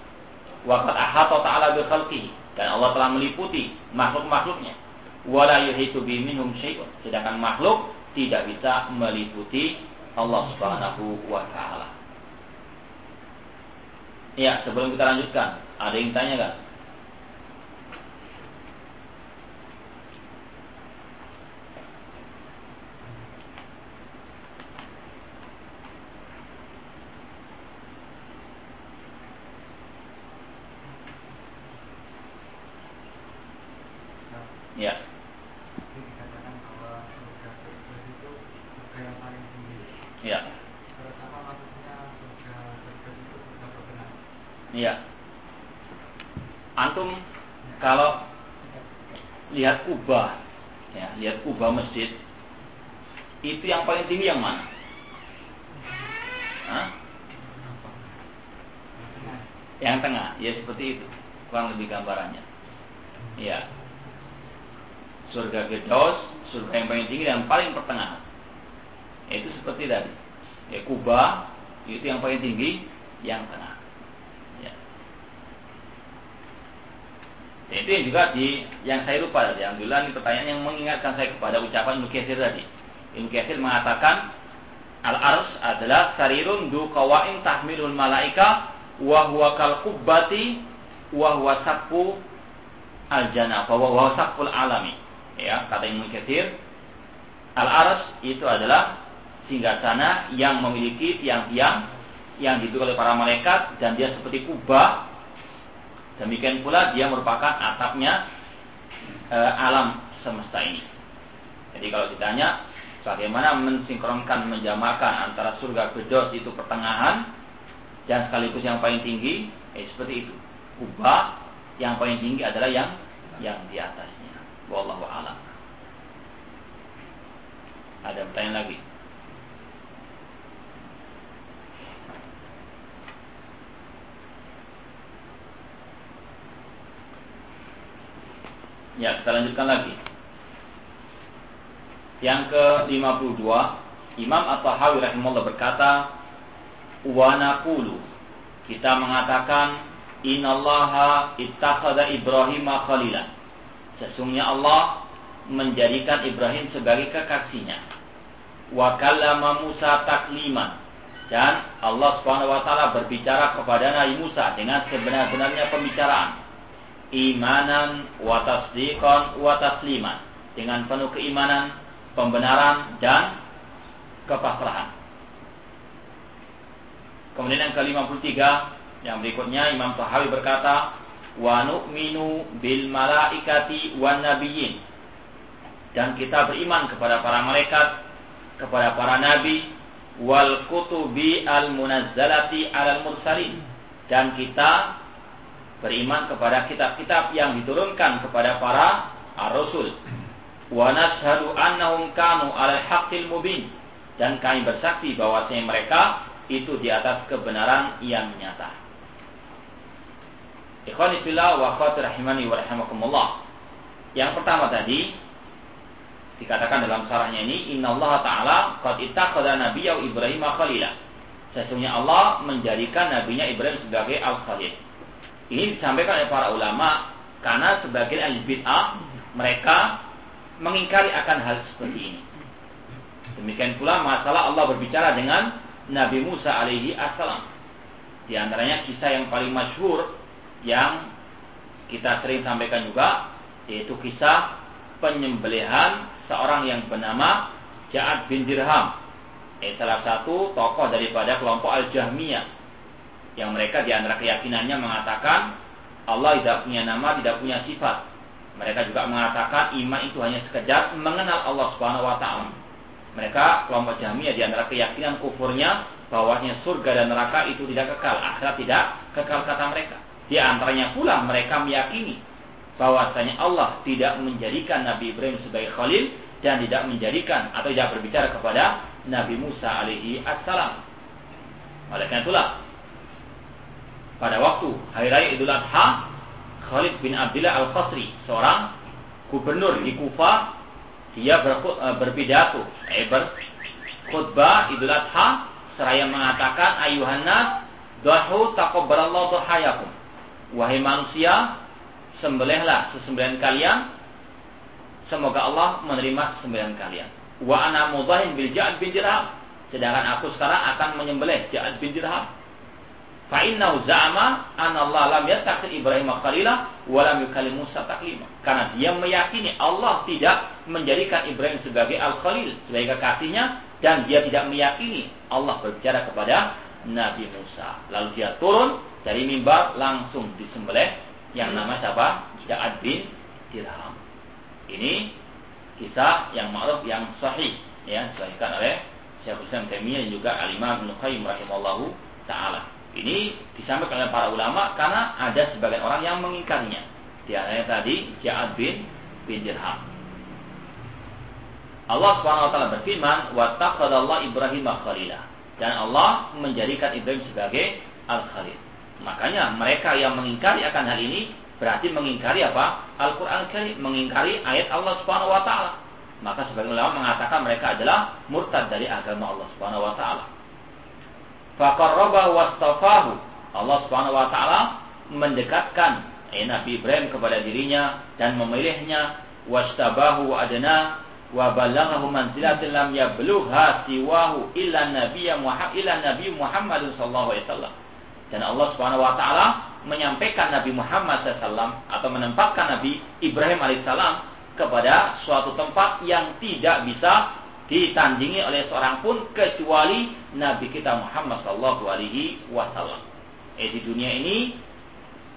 Waqad ahata ta'ala bi dan Allah telah meliputi makhluk-makhluknya. Wala yuhitu bi minhum syai'un. Sedangkan makhluk tidak bisa meliputi Allah Subhanahu wa taala. Ya, sebelum kita lanjutkan, ada yang tanya kan? Iya. Antum kalau lihat kubah, ya, lihat kubah masjid, itu yang paling tinggi yang mana? Hah? Yang tengah, ya seperti itu. Kurang lebih gambarannya. Ya. Surga Gedos, surga yang paling tinggi dan paling pertengahan itu seperti tadi ya Kuba itu yang paling tinggi yang tengah ya. Ya itu yang juga di yang saya lupa tadi alhamdulillah ini pertanyaan yang mengingatkan saya kepada ucapan Ibnu tadi Ibnu mengatakan al ars adalah sarirun du kawain tahmilul malaika wa huwa kal kubbati wa huwa al jannah wa huwa sakful alami ya kata Ibnu Katsir al ars itu adalah singgasana yang memiliki tiang-tiang yang diduduk oleh para malaikat dan dia seperti kubah. Demikian pula dia merupakan atapnya e, alam semesta ini. Jadi kalau ditanya bagaimana mensinkronkan menjamakan antara surga bedos itu pertengahan dan sekaligus yang paling tinggi, eh, seperti itu. Kubah yang paling tinggi adalah yang yang di atasnya. Wallahu a'lam. Ada pertanyaan lagi? Ya, kita lanjutkan lagi. Yang ke-52, Imam At-Tahawi rahimahullah berkata, "Wa naqulu" Kita mengatakan, "Innallaha ittakhadha Ibrahim khalilan." Sesungguhnya Allah menjadikan Ibrahim sebagai kekasihnya. Wa kallama Musa takliman. Dan Allah Subhanahu wa taala berbicara kepada Nabi Musa dengan sebenar-benarnya pembicaraan imanan wa tasdiqan wa tasliman. Dengan penuh keimanan, pembenaran dan kepasrahan. Kemudian yang ke-53 yang berikutnya Imam Tahawi berkata wa nu'minu bil malaikati wan nabiyyin. Dan kita beriman kepada para malaikat, kepada para nabi wal kutubi al munazzalati alal mursalin. Dan kita beriman kepada kitab-kitab yang diturunkan kepada para rasul. Wa nashhadu annahum kanu 'alal haqqil mubin dan kami bersaksi bahwasanya mereka itu di atas kebenaran yang nyata. Ikhwani fillah wa rahimani wa rahimakumullah. Yang pertama tadi dikatakan dalam sarahnya ini innallaha ta'ala qad ittakhadha nabiyya Ibrahim khalila. Sesungguhnya Allah menjadikan nabinya Ibrahim sebagai al-khalil. Ini disampaikan oleh para ulama karena sebagian ahli bid'ah mereka mengingkari akan hal seperti ini. Demikian pula masalah Allah berbicara dengan Nabi Musa alaihi assalam. Di antaranya kisah yang paling masyhur yang kita sering sampaikan juga yaitu kisah penyembelihan seorang yang bernama Ja'ad bin Dirham. Eh, salah satu tokoh daripada kelompok Al-Jahmiyah yang mereka di antara keyakinannya mengatakan Allah tidak punya nama, tidak punya sifat. Mereka juga mengatakan iman itu hanya sekedar mengenal Allah Subhanahu wa taala. Mereka kelompok Jahmiyah di antara keyakinan kufurnya bahwasanya surga dan neraka itu tidak kekal, akhirat tidak kekal kata mereka. Di antaranya pula mereka meyakini bahwasanya Allah tidak menjadikan Nabi Ibrahim sebagai khalil dan tidak menjadikan atau tidak berbicara kepada Nabi Musa alaihi assalam. Oleh karena itulah pada waktu hari raya Idul Adha Khalid bin Abdullah Al-Qasri seorang gubernur di Kufa dia eh, berpidato eh, berkhutbah Idul Adha seraya mengatakan ayuhan nas dahu taqabbalallahu hayakum wahai manusia sembelihlah sesembelihan kalian. Semoga Allah menerima sembelihan kalian. Wa ana mudahin bil Ja'ad bin Dirham. Sedangkan aku sekarang akan menyembelih Ja'ad bin Dirham fa innahu za'ama anna Allah lam Ibrahim khalila wa lam yukallim Musa taklima karena dia meyakini Allah tidak menjadikan Ibrahim sebagai al-khalil sebagai kekasihnya dan dia tidak meyakini Allah berbicara kepada Nabi Musa lalu dia turun dari mimbar langsung disembelih yang nama siapa? Ja'ad bin Dirham. Ini kisah yang ma'ruf yang sahih ya disahihkan oleh Syekhul Islam Taimiyah juga Al-Imam Ibnu Qayyim rahimallahu taala. Ini disampaikan oleh para ulama karena ada sebagian orang yang mengingkarinya. Di antaranya tadi Ja'ad bin bin Dirham. Allah Subhanahu wa taala berfirman, "Wa taqadallahu Ibrahim khalila." Dan Allah menjadikan Ibrahim sebagai al-khalil. Makanya mereka yang mengingkari akan hal ini berarti mengingkari apa? Al-Qur'an Karim, mengingkari ayat Allah Subhanahu wa taala. Maka sebagian ulama mengatakan mereka adalah murtad dari agama Allah Subhanahu wa taala. Faqarrabahu wastafahu. Allah Subhanahu wa taala mendekatkan eh, Nabi Ibrahim kepada dirinya dan memilihnya wastabahu adna wa balaghahu manzilatin lam yablugha siwahu illa nabiyya Muhammad illa nabiy Muhammad sallallahu alaihi wasallam dan Allah Subhanahu wa taala menyampaikan Nabi Muhammad SAW atau menempatkan Nabi Ibrahim alaihissalam kepada suatu tempat yang tidak bisa ditandingi oleh seorang pun kecuali Nabi kita Muhammad Sallallahu Alaihi Wasallam. Eh di dunia ini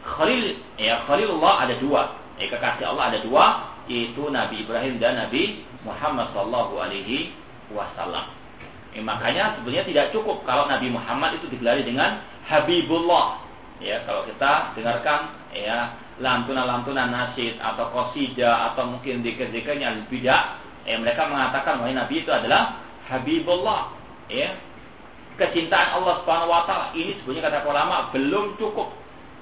Khalil ya Khalilullah ada dua, eh kekasih Allah ada dua, yaitu Nabi Ibrahim dan Nabi Muhammad Sallallahu Alaihi Wasallam. Eh, makanya sebenarnya tidak cukup kalau Nabi Muhammad itu digelari dengan Habibullah. Ya, kalau kita dengarkan ya lantunan-lantunan nasyid atau qasidah atau mungkin zikir-zikirnya bidah, ya mereka mengatakan bahwa Nabi itu adalah Habibullah. Ya. Kecintaan Allah Subhanahu wa taala ini sebenarnya kata ulama belum cukup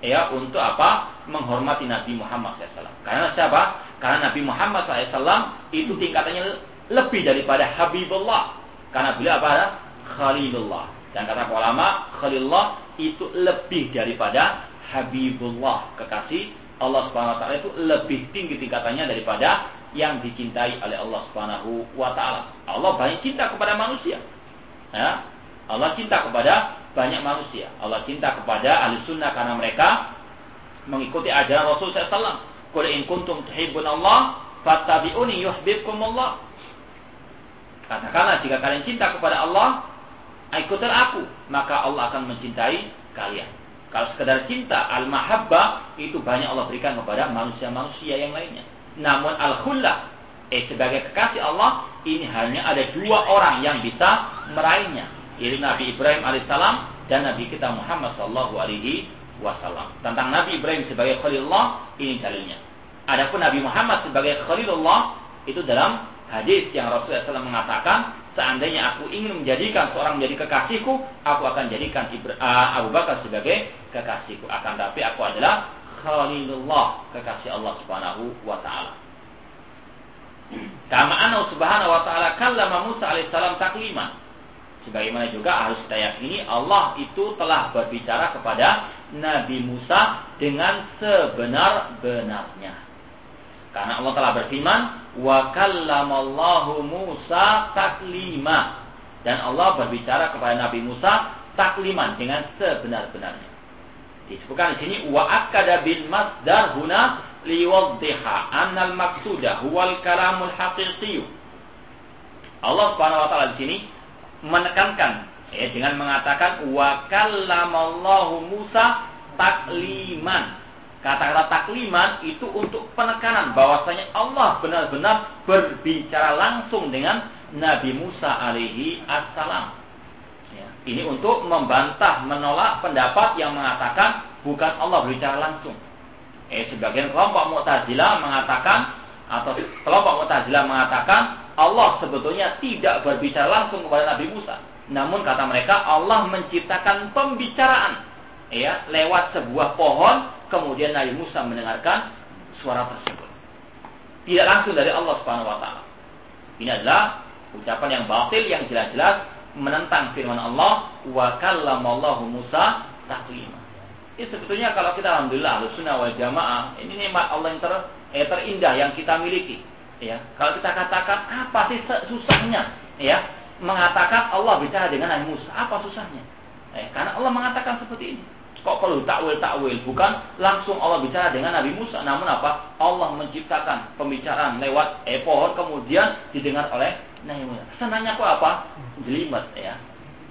ya untuk apa? menghormati Nabi Muhammad SAW. Karena siapa? Karena Nabi Muhammad SAW itu tingkatannya lebih daripada Habibullah. Karena beliau apa? Khalilullah. Dan kata ulama, Khalilullah itu lebih daripada Habibullah, kekasih Allah Subhanahu wa taala itu lebih tinggi tingkatannya daripada yang dicintai oleh Allah Subhanahu wa taala. Allah banyak cinta kepada manusia. Ya. Allah cinta kepada banyak manusia. Allah cinta kepada ahli sunnah karena mereka mengikuti ajaran Rasul SAW. Qul in kuntum tuhibbun Allah fattabi'uni yuhibbukum Allah. Katakanlah jika kalian cinta kepada Allah, ikutlah aku, maka Allah akan mencintai kalian. Kalau sekedar cinta, al-mahabbah, itu banyak Allah berikan kepada manusia-manusia yang lainnya. Namun al-khullah, eh sebagai kekasih Allah, ini hanya ada dua orang yang bisa meraihnya. Yaitu Nabi Ibrahim alaihissalam dan Nabi kita Muhammad sallallahu alaihi wasallam. Tentang Nabi Ibrahim sebagai Khalilullah, ini dalilnya. Adapun Nabi Muhammad sebagai Khalilullah, itu dalam hadis yang Rasulullah SAW mengatakan seandainya aku ingin menjadikan seorang menjadi kekasihku, aku akan jadikan uh, Abu Bakar sebagai kekasihku. Akan tapi aku adalah Khalilullah, kekasih Allah Subhanahu wa taala. Kama subhanahu wa ta'ala kallama Musa alaihissalam takliman. Sebagaimana juga harus kita yakini Allah itu telah berbicara kepada Nabi Musa dengan sebenar-benarnya. Karena Allah telah berfirman, "Wa kallamallahu Musa taklima." Dan Allah berbicara kepada Nabi Musa takliman dengan sebenar-benarnya. Disebutkan di sini wa akada bil masdar huna liwaddiha annal maqsuda huwal kalamul haqiqi. Allah Subhanahu wa taala di sini menekankan ya, dengan mengatakan wa kallamallahu Musa takliman Kata-kata takliman itu untuk penekanan bahwasanya Allah benar-benar berbicara langsung dengan Nabi Musa alaihi assalam. Ya. Ini untuk membantah, menolak pendapat yang mengatakan bukan Allah berbicara langsung. Eh, sebagian kelompok Mu'tazilah mengatakan atau kelompok Mu'tazilah mengatakan Allah sebetulnya tidak berbicara langsung kepada Nabi Musa. Namun kata mereka Allah menciptakan pembicaraan ya lewat sebuah pohon kemudian Nabi Musa mendengarkan suara tersebut. Tidak langsung dari Allah Subhanahu wa taala. Ini adalah ucapan yang batil yang jelas-jelas menentang firman Allah wa kallamallahu Musa taklima. Ini sebetulnya kalau kita alhamdulillah sunnah wal jamaah ini nikmat Allah yang ter, eh, terindah yang kita miliki. Ya, kalau kita katakan apa sih susahnya, ya, mengatakan Allah bicara dengan Nabi Musa, apa susahnya? Eh, karena Allah mengatakan seperti ini. Kok perlu takwil takwil? Bukan langsung Allah bicara dengan Nabi Musa, namun apa? Allah menciptakan pembicaraan lewat eh, pohon kemudian didengar oleh Nabi Musa. Senangnya kok apa? Jelimet ya.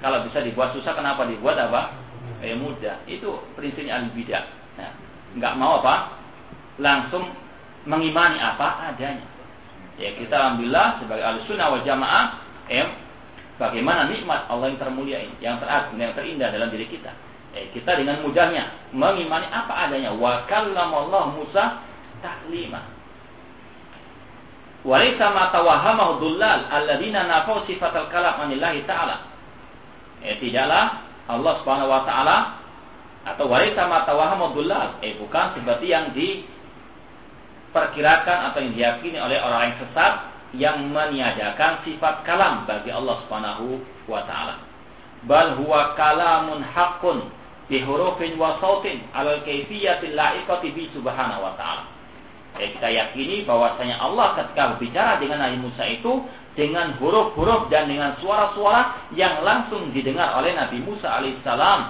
Kalau bisa dibuat susah, kenapa dibuat apa? Eh mudah. Itu prinsipnya al bidah. Nah, nggak mau apa? Langsung mengimani apa adanya. Ya kita alhamdulillah sebagai ahli sunnah wal jamaah, eh, bagaimana nikmat Allah yang termulia ini, yang teragung, yang terindah dalam diri kita. Eh, kita dengan mudahnya mengimani apa adanya. Wa kallamallahu Musa taklima. Walaysa ma tawahamahu dullal alladziina nafau sifatal kalam anillahi ta'ala. Eh, tidaklah Allah Subhanahu wa taala atau walaysa ma tawahamahu dullal, eh bukan seperti yang diperkirakan atau yang diyakini oleh orang yang sesat yang meniadakan sifat kalam bagi Allah Subhanahu wa taala. Bal huwa kalamun haqqun bihurufin wa sautin alal kaifiyatil la'iqati bi subhanahu wa ta'ala. Ya, kita yakini bahwasanya Allah ketika berbicara dengan Nabi Musa itu dengan huruf-huruf dan dengan suara-suara yang langsung didengar oleh Nabi Musa alaihissalam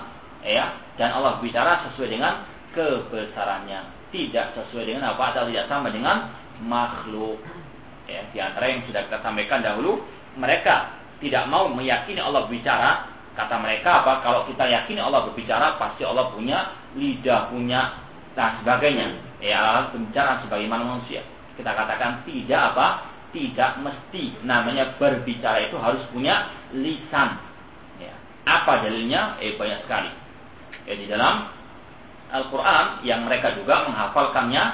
ya dan Allah bicara sesuai dengan kebesarannya tidak sesuai dengan apa atau tidak sama dengan makhluk ya di antara yang sudah kita sampaikan dahulu mereka tidak mau meyakini Allah bicara Kata mereka apa? Kalau kita yakin Allah berbicara, pasti Allah punya lidah, punya dan sebagainya. Ya, berbicara sebagaimana manusia. Kita katakan tidak apa? Tidak mesti. Namanya berbicara itu harus punya lisan. Ya. Apa dalilnya? Eh banyak sekali. Ya, di dalam Al-Quran yang mereka juga menghafalkannya,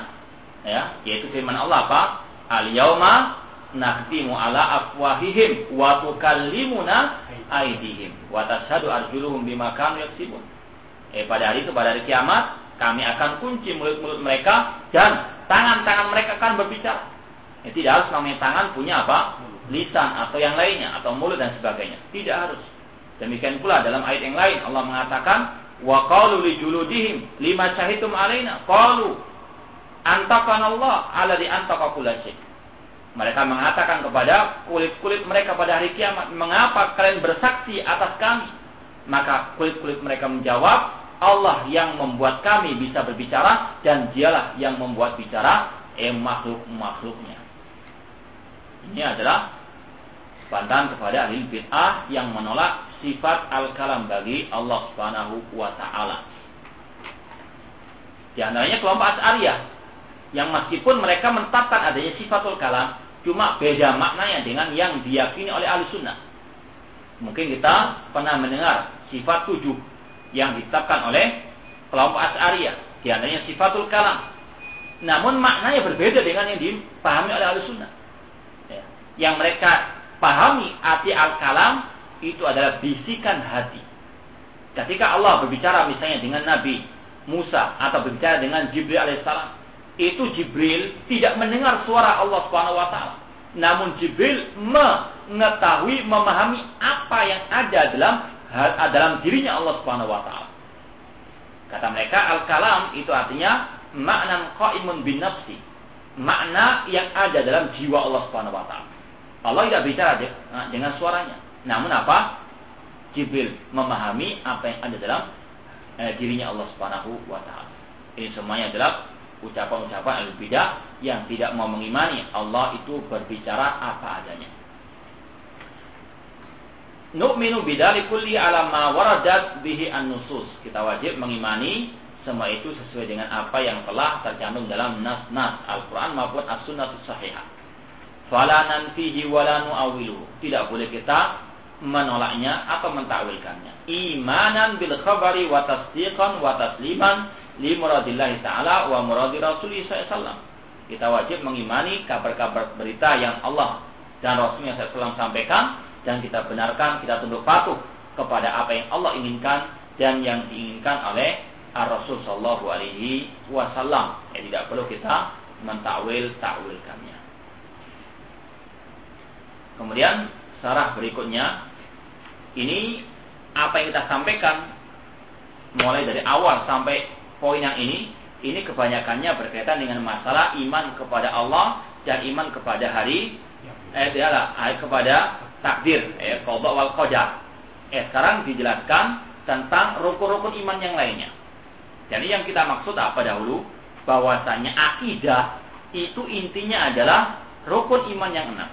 ya, yaitu firman Allah apa? Al-Yauma nakhtimu ala afwahihim wa tukallimuna aidihim wa tashhadu arjuluhum bima kanu yaksibun. Eh pada hari itu pada hari kiamat kami akan kunci mulut-mulut mereka dan tangan-tangan mereka akan berbicara. Eh, tidak harus namanya tangan punya apa? Lisan atau yang lainnya atau mulut dan sebagainya. Tidak harus. Demikian pula dalam ayat yang lain Allah mengatakan wa qalu li juludihim lima syahidum alaina qalu antaqana Allah alladhi antaqa kullasyai mereka mengatakan kepada kulit-kulit mereka pada hari kiamat, mengapa kalian bersaksi atas kami? Maka kulit-kulit mereka menjawab, Allah yang membuat kami bisa berbicara dan dialah yang membuat bicara eh makhluk-makhluknya. Ini adalah bantahan kepada ahli bid'ah yang menolak sifat al-kalam bagi Allah Subhanahu wa taala. Di antaranya kelompok Asy'ariyah yang meskipun mereka menetapkan adanya sifatul kalam, cuma beda maknanya dengan yang diyakini oleh ahli sunnah. Mungkin kita pernah mendengar sifat tujuh yang ditetapkan oleh kelompok Asy'ariyah, di antaranya sifatul kalam. Namun maknanya berbeda dengan yang dipahami oleh ahli sunnah. Ya. Yang mereka pahami arti al-kalam itu adalah bisikan hati. Ketika Allah berbicara misalnya dengan Nabi Musa atau berbicara dengan Jibril alaihissalam, itu Jibril tidak mendengar suara Allah Subhanahu wa taala. Namun Jibril mengetahui, memahami apa yang ada dalam dalam dirinya Allah Subhanahu wa taala. Kata mereka al-kalam itu artinya makna qaimun bin nafsi. Makna yang ada dalam jiwa Allah Subhanahu wa taala. Allah tidak bicara dengan suaranya. Namun apa? Jibril memahami apa yang ada dalam eh, dirinya Allah Subhanahu wa taala. Ini semuanya adalah ucapan-ucapan al-bidah yang tidak mau mengimani Allah itu berbicara apa adanya. Nu'minu bidali kulli ala ma waradat bihi an-nusus. Kita wajib mengimani semua itu sesuai dengan apa yang telah tercantum dalam nas-nas Al-Quran maupun as-sunnah sahihah. Fala nanfihi wala nu'awilu. Tidak boleh kita menolaknya atau mentakwilkannya. Imanan bil khabari wa tasdiqan wa tasliman li muradillahi ta'ala wa muradi rasulih SAW. Kita wajib mengimani kabar-kabar berita yang Allah dan Rasulnya SAW sampaikan dan kita benarkan, kita tunduk patuh kepada apa yang Allah inginkan dan yang diinginkan oleh Ar-Rasul Sallallahu Alaihi Wasallam. Ya, tidak perlu kita mentakwil takwilkannya. Kemudian sarah berikutnya ini apa yang kita sampaikan mulai dari awal sampai poin yang ini ini kebanyakannya berkaitan dengan masalah iman kepada Allah dan iman kepada hari eh adalah kepada takdir eh qada wal qadar. Eh sekarang dijelaskan tentang rukun-rukun iman yang lainnya. Jadi yang kita maksud apa dahulu? Bahwasanya akidah itu intinya adalah rukun iman yang enam.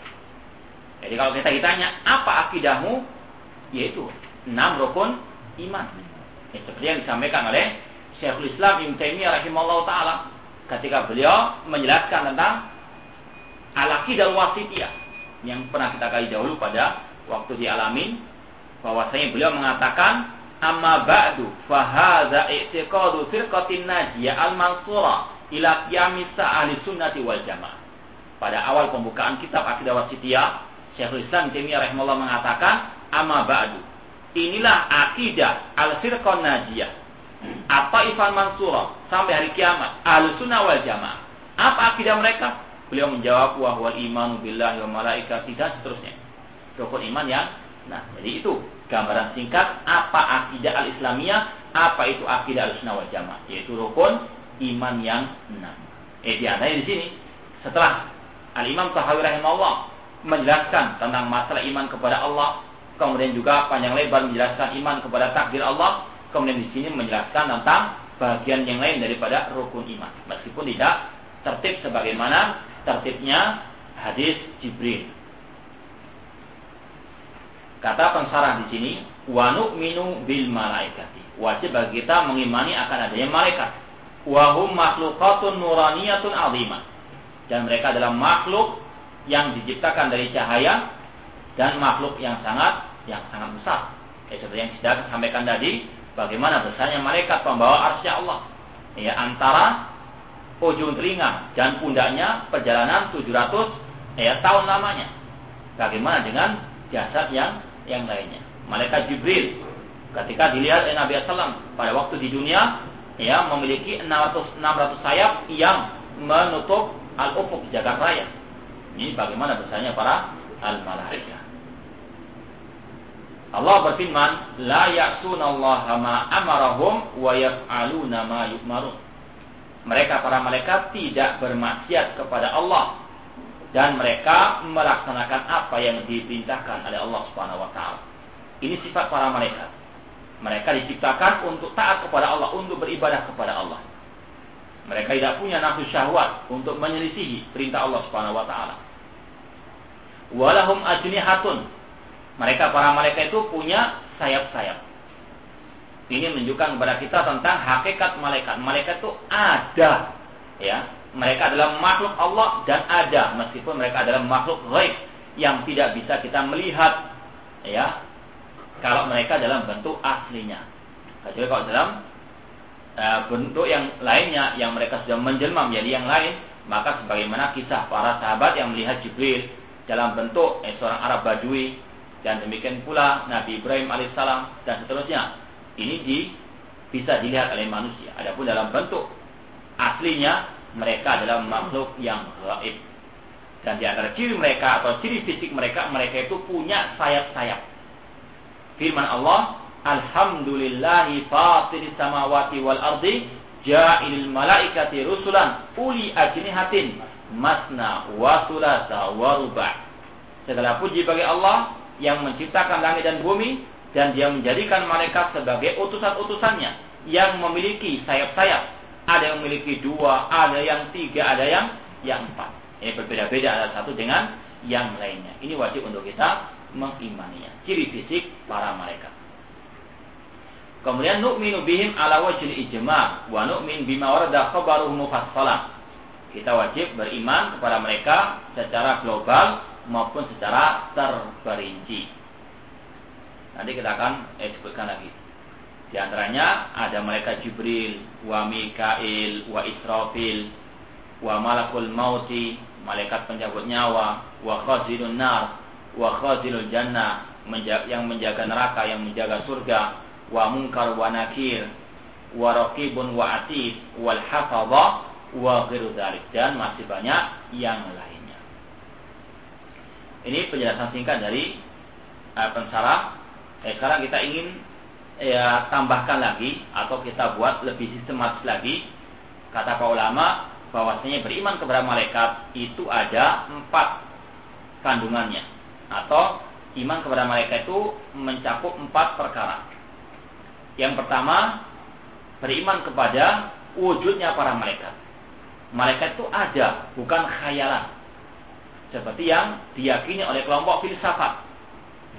Jadi kalau kita ditanya apa akidahmu, yaitu enam rukun iman. Ya, seperti yang disampaikan oleh Syekhul Islam Ibn Taimiyah rahimahullah taala ketika beliau menjelaskan tentang al-aqidah wasitiyah yang pernah kita kaji dahulu pada waktu di alamin bahwasanya beliau mengatakan amma ba'du fa hadza i'tiqadu firqatin najiyah al-mansura ila qiyamis ahli sunnati wal jamaah. Pada awal pembukaan kitab Aqidah Wasitiyah, Syekhul Islam Taimiyah rahimahullah mengatakan amma ba'du. Inilah akidah al-firqah najiyah. Apa Ifan Mansura sampai hari kiamat ahlu sunnah wal jamaah. Apa akidah mereka? Beliau menjawab wahwal iman billahi wa malaikati dan seterusnya. Rukun iman yang nah jadi itu gambaran singkat apa akidah al islamiyah apa itu akidah al sunnah wal jamaah. Yaitu rukun iman yang enam eh di di sini. Setelah al imam Tahawi rahimahullah menjelaskan tentang masalah iman kepada Allah kemudian juga panjang lebar menjelaskan iman kepada takdir Allah Kemudian di sini menjelaskan tentang bagian yang lain daripada rukun iman. Meskipun tidak tertib sebagaimana tertibnya hadis Jibril. Kata pensarah di sini, wanu minu bil malaikati. Wajib bagi kita mengimani akan adanya malaikat. Wahum makhlukatun nuraniyatun azimah. Dan mereka adalah makhluk yang diciptakan dari cahaya dan makhluk yang sangat yang sangat besar. Ya, seperti yang sudah disampaikan tadi, Bagaimana besarnya malaikat pembawa arsy Allah. Ya, antara ujung telinga dan pundaknya perjalanan 700 ya tahun lamanya. Bagaimana dengan jasad yang yang lainnya? Malaikat Jibril ketika dilihat oleh Nabi Sallam pada waktu di dunia ya memiliki 600 600 sayap yang menutup al-ufuk jagat raya. Ini bagaimana besarnya para al-malaikah. Allah berfirman, "La ya'sunallaha ma amarahum wa yaf'aluna ma yu'marun." Mereka para malaikat tidak bermaksiat kepada Allah dan mereka melaksanakan apa yang diperintahkan oleh Allah Subhanahu wa taala. Ini sifat para malaikat. Mereka diciptakan untuk taat kepada Allah, untuk beribadah kepada Allah. Mereka tidak punya nafsu syahwat untuk menyelisihi perintah Allah Subhanahu wa taala. Walahum ajnihatun mereka para malaikat itu punya sayap-sayap. Ini menunjukkan kepada kita tentang hakikat malaikat. Malaikat itu ada, ya. Mereka adalah makhluk Allah dan ada meskipun mereka adalah makhluk gaib yang tidak bisa kita melihat, ya. Kalau mereka dalam bentuk aslinya. Kecuali kalau dalam uh, bentuk yang lainnya yang mereka sudah menjelma menjadi yang lain, maka sebagaimana kisah para sahabat yang melihat Jibril dalam bentuk eh, seorang Arab Badui dan demikian pula Nabi Ibrahim alaihissalam dan seterusnya. Ini di, bisa dilihat oleh manusia. Adapun dalam bentuk aslinya mereka adalah makhluk yang gaib. Dan di antara ciri mereka atau ciri fisik mereka, mereka itu punya sayap-sayap. Firman Allah, Alhamdulillahi fatiris samawati wal ardi ja'ilil malaikati rusulan uli ajnihatin masna wa sulasa wa ruba'. Segala puji bagi Allah yang menciptakan langit dan bumi dan dia menjadikan malaikat sebagai utusan-utusannya yang memiliki sayap-sayap. Ada yang memiliki dua, ada yang tiga, ada yang yang empat. Ini berbeda-beda ada satu dengan yang lainnya. Ini wajib untuk kita mengimaninya. Ciri fisik para malaikat. Kemudian nu'minu bihim ala wajil ijma' wa nu'min bima warada khabaruhu mufassalah. Kita wajib beriman kepada mereka secara global maupun secara terperinci. Nanti kita akan eh, sebutkan lagi. Di antaranya ada malaikat Jibril, wa Mikail, wa Israfil, wa malakul mauti, malaikat pencabut nyawa, wa khazilun nar, wa khazilul jannah, yang menjaga neraka, yang menjaga surga, wa munkar wa nakir, wa raqibun wa atid, wal hafadha, wa dan masih banyak yang lainnya. Ini penjelasan singkat dari uh, pensarah. Eh, sekarang kita ingin ya tambahkan lagi atau kita buat lebih sistematis lagi kata para ulama bahwasanya beriman kepada malaikat itu ada empat kandungannya atau iman kepada malaikat itu mencakup empat perkara. Yang pertama beriman kepada wujudnya para malaikat. Malaikat itu ada, bukan khayalan. Seperti yang diyakini oleh kelompok filsafat.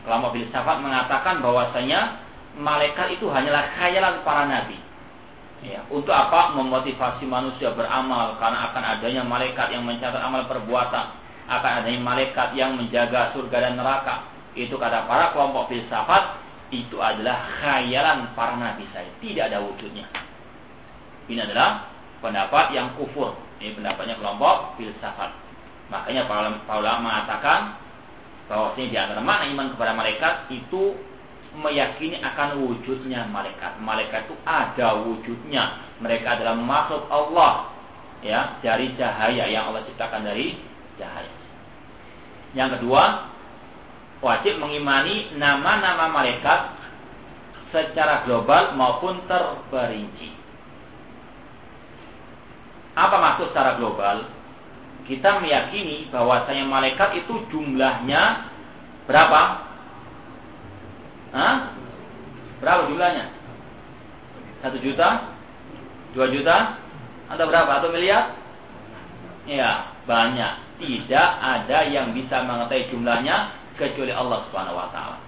Kelompok filsafat mengatakan bahwasanya malaikat itu hanyalah khayalan para nabi. Ya, untuk apa? Memotivasi manusia beramal karena akan adanya malaikat yang mencatat amal perbuatan, akan adanya malaikat yang menjaga surga dan neraka. Itu kata para kelompok filsafat itu adalah khayalan para nabi saya, tidak ada wujudnya. Ini adalah pendapat yang kufur. Ini pendapatnya kelompok filsafat. Makanya para ulama mengatakan bahwa ini di antara makna iman kepada malaikat itu meyakini akan wujudnya malaikat. Malaikat itu ada wujudnya. Mereka adalah makhluk Allah ya dari cahaya yang Allah ciptakan dari cahaya. Yang kedua, wajib mengimani nama-nama malaikat secara global maupun terperinci. Apa maksud secara global? Kita meyakini bahwasanya malaikat itu jumlahnya berapa? Hah? Berapa jumlahnya? Satu juta? Dua juta? Atau berapa? Atau miliar? Ya, banyak. Tidak ada yang bisa mengetahui jumlahnya kecuali Allah Subhanahu wa taala.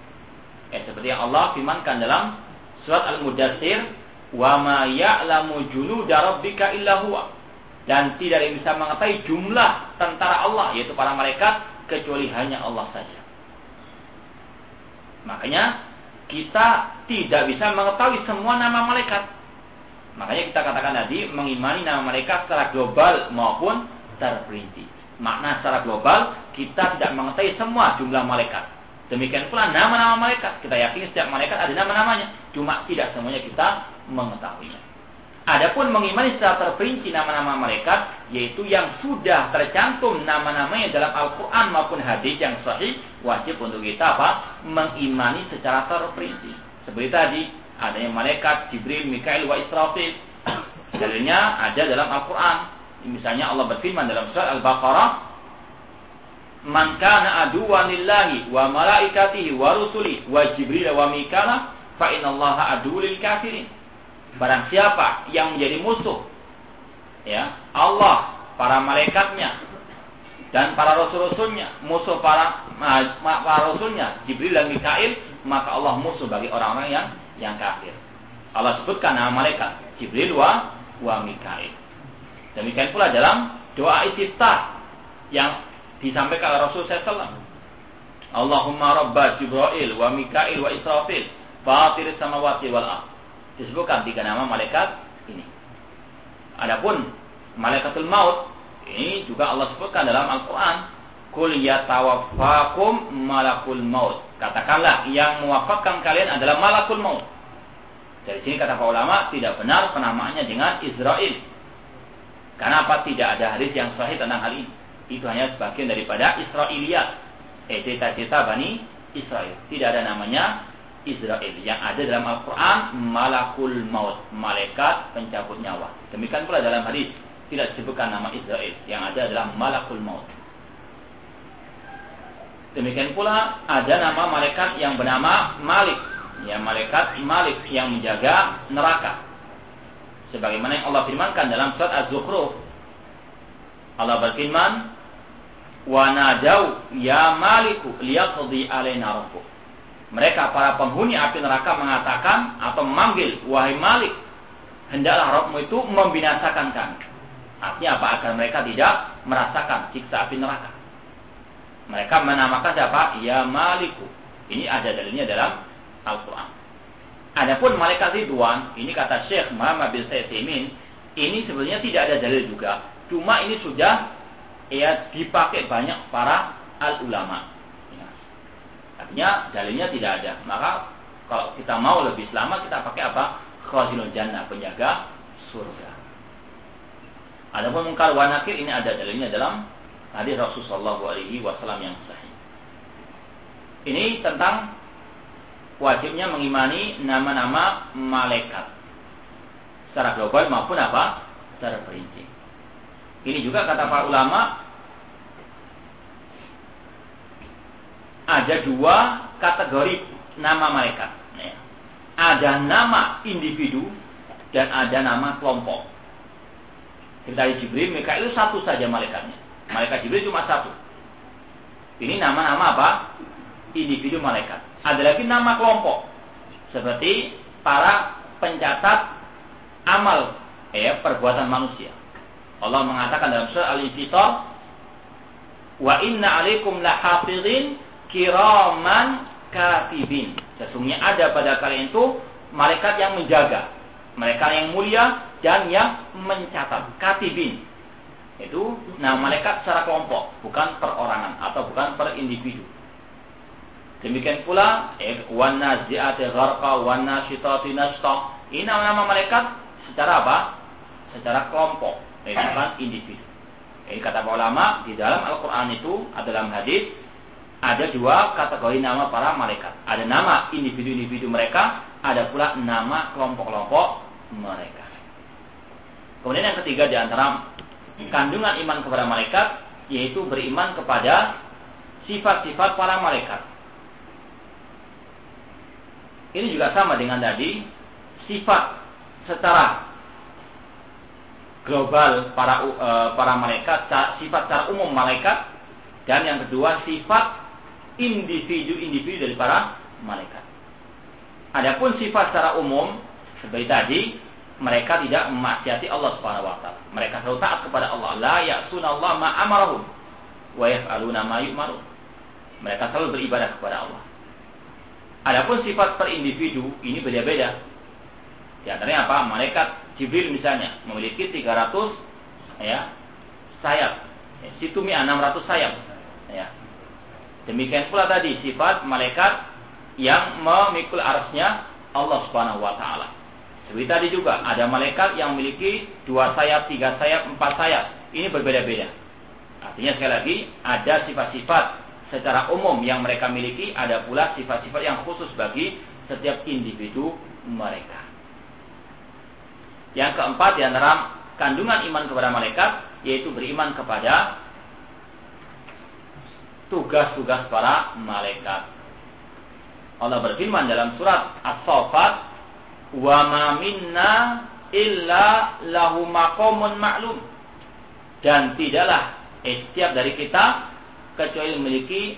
Ya, seperti yang Allah firmankan dalam surat Al-Mudaththir, "Wa ma ya'lamu junuda rabbika illa huwa." Dan tidak ada yang bisa mengetahui jumlah tentara Allah yaitu para malaikat kecuali hanya Allah saja. Makanya kita tidak bisa mengetahui semua nama malaikat. Makanya kita katakan tadi mengimani nama malaikat secara global maupun terperinci. Makna secara global kita tidak mengetahui semua jumlah malaikat. Demikian pula nama-nama malaikat. Kita yakin setiap malaikat ada nama-namanya. Cuma tidak semuanya kita mengetahuinya. Adapun mengimani secara terperinci nama-nama malaikat, yaitu yang sudah tercantum nama-namanya dalam Al-Quran maupun hadis yang sahih, wajib untuk kita apa? Mengimani secara terperinci. Seperti tadi, adanya malaikat, Jibril, Mikail, wa Israfil. Dalilnya ada dalam Al-Quran. Misalnya Allah berfirman dalam surat Al-Baqarah, Man kana aduwan lillahi wa malaikatihi wa rusuli wa Jibril wa Mikala fa inna Allah adu lil kafirin Barang siapa yang menjadi musuh ya Allah, para malaikatnya dan para rasul-rasulnya, musuh para para rasulnya Jibril dan Mikail, maka Allah musuh bagi orang-orang yang yang kafir. Allah sebutkan nama malaikat Jibril wa wa Mikail. Demikian pula dalam doa istiftah yang disampaikan oleh Rasul SAW. Allahumma rabba Jibril wa Mikail wa Israfil fatir samawati wal ardh disebutkan tiga nama malaikat ini. Adapun malaikatul maut ini juga Allah sebutkan dalam Al-Qur'an, "Qul yatawaffakum malakul maut." Katakanlah yang mewafatkan kalian adalah malakul maut. Dari sini kata para ulama tidak benar penamaannya dengan Israel. Karena apa? Tidak ada hadis yang sahih tentang hal ini. Itu hanya sebagian daripada Israiliyat. Eh, cerita-cerita Bani Israel. Tidak ada namanya Israel. Yang ada dalam Al-Quran malakul maut. Malaikat pencabut nyawa. Demikian pula dalam hadis. Tidak disebutkan nama Israel. Yang ada adalah malakul maut. Demikian pula ada nama malaikat yang bernama Malik. Ya malaikat Malik yang menjaga neraka. Sebagaimana yang Allah firmankan dalam surat Az-Zukhruf. Allah berfirman wa nadau ya maliku liyaqdi alaina rabbuk mereka para penghuni api neraka mengatakan atau memanggil, wahai Malik, hendaklah rohmu itu membinasakan kami. Artinya apa? Agar mereka tidak merasakan siksa api neraka. Mereka menamakan siapa? Ya Maliku. Ini ada dalilnya dalam Al-Quran. Adapun malaikat ridwan, ini kata Syekh Muhammad bin Sayyid ini sebenarnya tidak ada dalil juga. Cuma ini sudah ya dipakai banyak para al ulama. Ya. Artinya dalilnya tidak ada. Maka kalau kita mau lebih selamat kita pakai apa? Khazinul jannah, penjaga surga. Adapun mungkar wa nakir ini ada dalilnya dalam hadis Rasulullah SAW yang sahih. Ini tentang wajibnya mengimani nama-nama malaikat secara global maupun apa secara perinci. Ini juga kata para ulama ada dua kategori nama malaikat. Ya. Ada nama individu dan ada nama kelompok. Kita Jibril, Mikail satu saja malaikatnya. Malaikat Jibril cuma satu. Ini nama-nama apa? Individu malaikat. Ada lagi nama kelompok. Seperti para pencatat amal ya perbuatan manusia. Allah mengatakan dalam surah Al-Infitar, "Wa inna 'alaikum lahafizin kiraman katibin." Sesungguhnya ada pada kalian itu malaikat yang menjaga, mereka yang mulia dan yang mencatat, katibin. Itu nah malaikat secara kelompok, bukan perorangan atau bukan per individu. Demikian pula, eh, wan nazi'ati gharqa wan nasyitati nashta. Ini nama-nama malaikat secara apa? Secara kelompok eh, bukan individu. Ini kata para ulama di dalam Al-Quran itu ada dalam hadis ada dua kategori nama para malaikat. Ada nama individu-individu mereka, ada pula nama kelompok-kelompok mereka. Kemudian yang ketiga di antara kandungan iman kepada malaikat yaitu beriman kepada sifat-sifat para malaikat. Ini juga sama dengan tadi sifat secara global para uh, para malaikat, sifat secara umum malaikat dan yang kedua sifat individu-individu dari para malaikat. Adapun sifat secara umum seperti tadi mereka tidak memaksiati Allah Subhanahu wa taala. Mereka selalu taat kepada Allah. La ya'sunallah ma amarahum wa yaf'aluna ma yu'marun. Mereka selalu beribadah kepada Allah. Adapun sifat per individu ini beda-beda. Di antaranya apa? Malaikat Jibril misalnya memiliki 300 ya sayap. Ya, Situmi 600 sayap. Ya. Demikian pula tadi sifat malaikat yang memikul arasnya Allah Subhanahu wa taala. Seperti tadi juga ada malaikat yang memiliki dua sayap, tiga sayap, empat sayap. Ini berbeda-beda. Artinya sekali lagi ada sifat-sifat secara umum yang mereka miliki, ada pula sifat-sifat yang khusus bagi setiap individu mereka. Yang keempat di antara kandungan iman kepada malaikat yaitu beriman kepada tugas-tugas para malaikat. Allah berfirman dalam surat As-Saffat, "Wa ma minna illa lahu maqamun ma'lum." Dan tidaklah setiap dari kita kecuali memiliki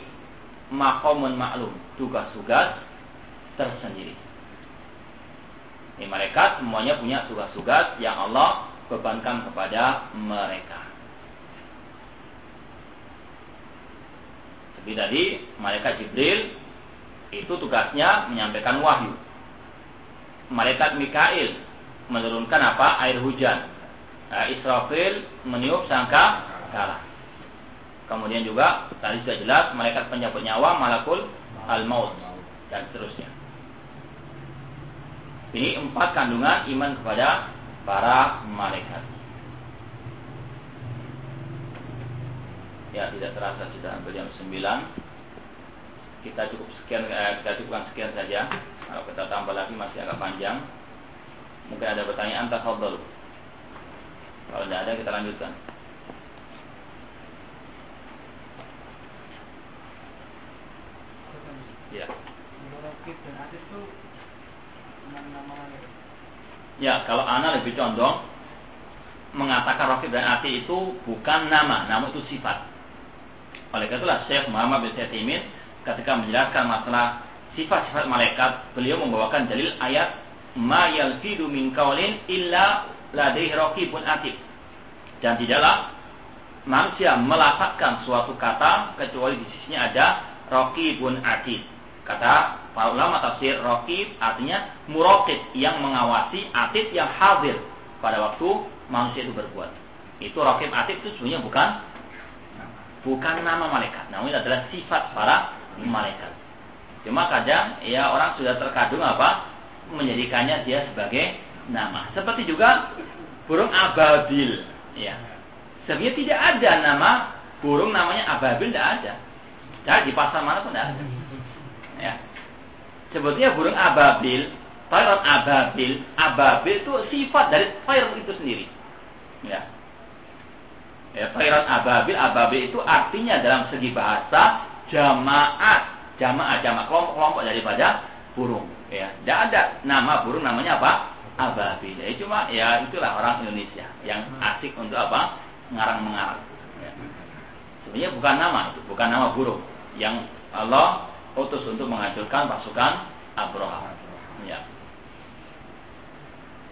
maqamun ma'lum, tugas-tugas tersendiri. Ini malaikat semuanya punya tugas-tugas yang Allah bebankan kepada mereka. Seperti tadi, malaikat Jibril itu tugasnya menyampaikan wahyu. Malaikat Mikail menurunkan apa? Air hujan. Nah, Israfil meniup sangka kalah. Kemudian juga tadi sudah jelas malaikat penyabut nyawa malakul al-maut dan seterusnya. Ini empat kandungan iman kepada para malaikat. Ya, tidak terasa sudah hampir jam 9. Kita cukup sekian, eh, kita cukupkan sekian saja. Kalau kita tambah lagi masih agak panjang. Mungkin ada pertanyaan tafadhol. Kalau tidak ada kita lanjutkan. Ya. Ya, kalau ana lebih condong mengatakan Rafid dan Ati itu bukan nama, nama itu sifat. Oleh karena itulah Syekh Muhammad bin Saimin ketika menjelaskan masalah sifat-sifat malaikat, beliau membawakan dalil ayat ma yalfidu min qaulin illa ladaihi raqibun atid. Dan tidaklah manusia melafazkan suatu kata kecuali di sisinya ada raqibun atid. Kata para ulama tafsir rokib artinya murokib yang mengawasi atid yang hadir pada waktu manusia itu berbuat. Itu rokib atid itu sebenarnya bukan bukan nama malaikat, namun adalah sifat para malaikat. Cuma kadang ya orang sudah terkadung apa menjadikannya dia sebagai nama. Seperti juga burung ababil, ya. Sebenarnya tidak ada nama burung namanya ababil tidak ada. Jadi di pasar mana pun tidak ada. Ya. Sebetulnya burung ababil, Tayrat ababil, ababil itu sifat dari tayrat itu sendiri. Ya. Ya, Tayrat ababil, ababil itu artinya dalam segi bahasa jamaat, jamaah, jamaah kelompok-kelompok daripada burung. Ya, tidak ada nama burung namanya apa? Ababil. Ya, cuma ya itulah orang Indonesia yang asik untuk apa? Ngarang-mengarang. Ya. Sebenarnya bukan nama itu, bukan nama burung yang Allah utus untuk menghancurkan pasukan Abraha. Ya.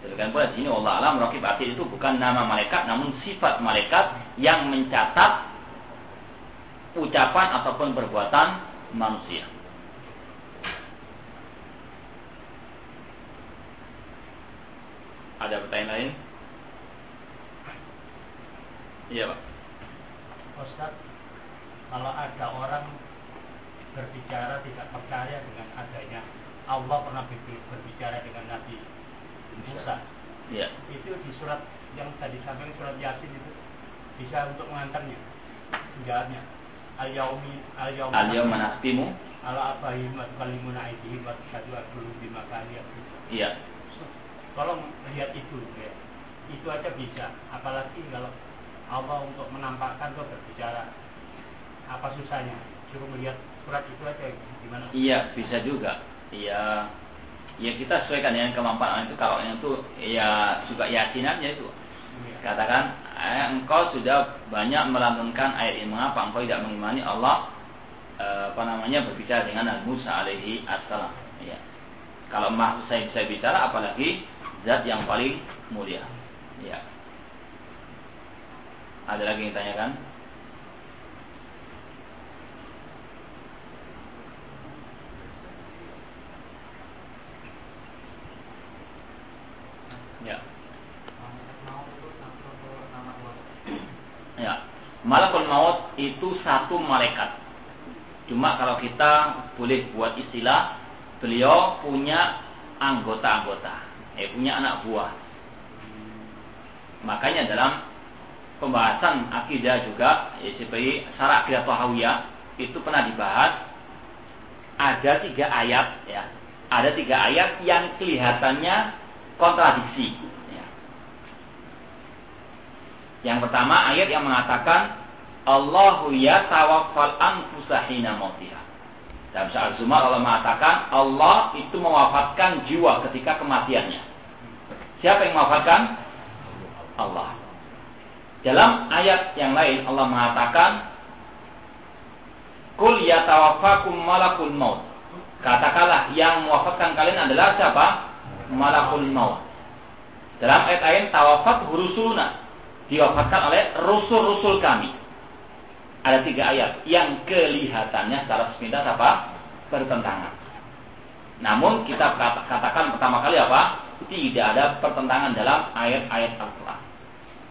Demikian pula di sini Allah alam rakib atid itu bukan nama malaikat namun sifat malaikat yang mencatat ucapan ataupun perbuatan manusia. Ada pertanyaan lain? Iya, Pak. Ustaz, kalau ada orang berbicara tidak percaya dengan adanya Allah pernah berbicara dengan Nabi Musa. Ya. Itu di surat yang tadi sampai surat Yasin itu bisa untuk mengantarnya. Jawabnya. Al-yaumi al-yaumi al-yauma nakhtimu ala abahim wa tukallimuna aydihim wa tashhadu arjuluhum bima kanu Iya. Tolong lihat itu ya. Itu aja bisa. Apalagi kalau Allah untuk menampakkan tuh berbicara apa susahnya? Suruh melihat surat itu aja gimana? Iya, bisa juga. Iya. Ya kita sesuaikan dengan kemampuan itu kalau yang itu ya juga yakinannya itu. Iya. Katakan eh, engkau sudah banyak melantunkan ayat ini mengapa engkau tidak mengimani Allah eh, apa namanya berbicara dengan Nabi Musa alaihi assalam. Ya. Kalau makhluk saya bisa bicara apalagi zat yang paling mulia. Ya. Ada lagi yang tanyakan? Ya. Ya. Malakul maut itu satu malaikat. Cuma kalau kita boleh buat istilah, beliau punya anggota-anggota, eh punya anak buah. Makanya dalam pembahasan akidah juga, ya, seperti syarat akidah tahawiyah itu pernah dibahas ada tiga ayat ya, ada tiga ayat yang kelihatannya kontradiksi. Ya. Yang pertama ayat yang mengatakan Allahu ya tawaffal anfusahina mautiha. Dalam soal Zumar Allah mengatakan Allah itu mewafatkan jiwa ketika kematiannya. Siapa yang mewafatkan? Allah. Dalam ayat yang lain Allah mengatakan Kul ya tawafakum malakul maut. Katakanlah yang mewafatkan kalian adalah siapa? malakul maut. Dalam ayat lain tawafat hurusuluna diwafatkan oleh rusul-rusul kami. Ada tiga ayat yang kelihatannya secara sepintas apa? Bertentangan. Namun kita katakan pertama kali apa? Tidak ada pertentangan dalam ayat-ayat Al-Quran.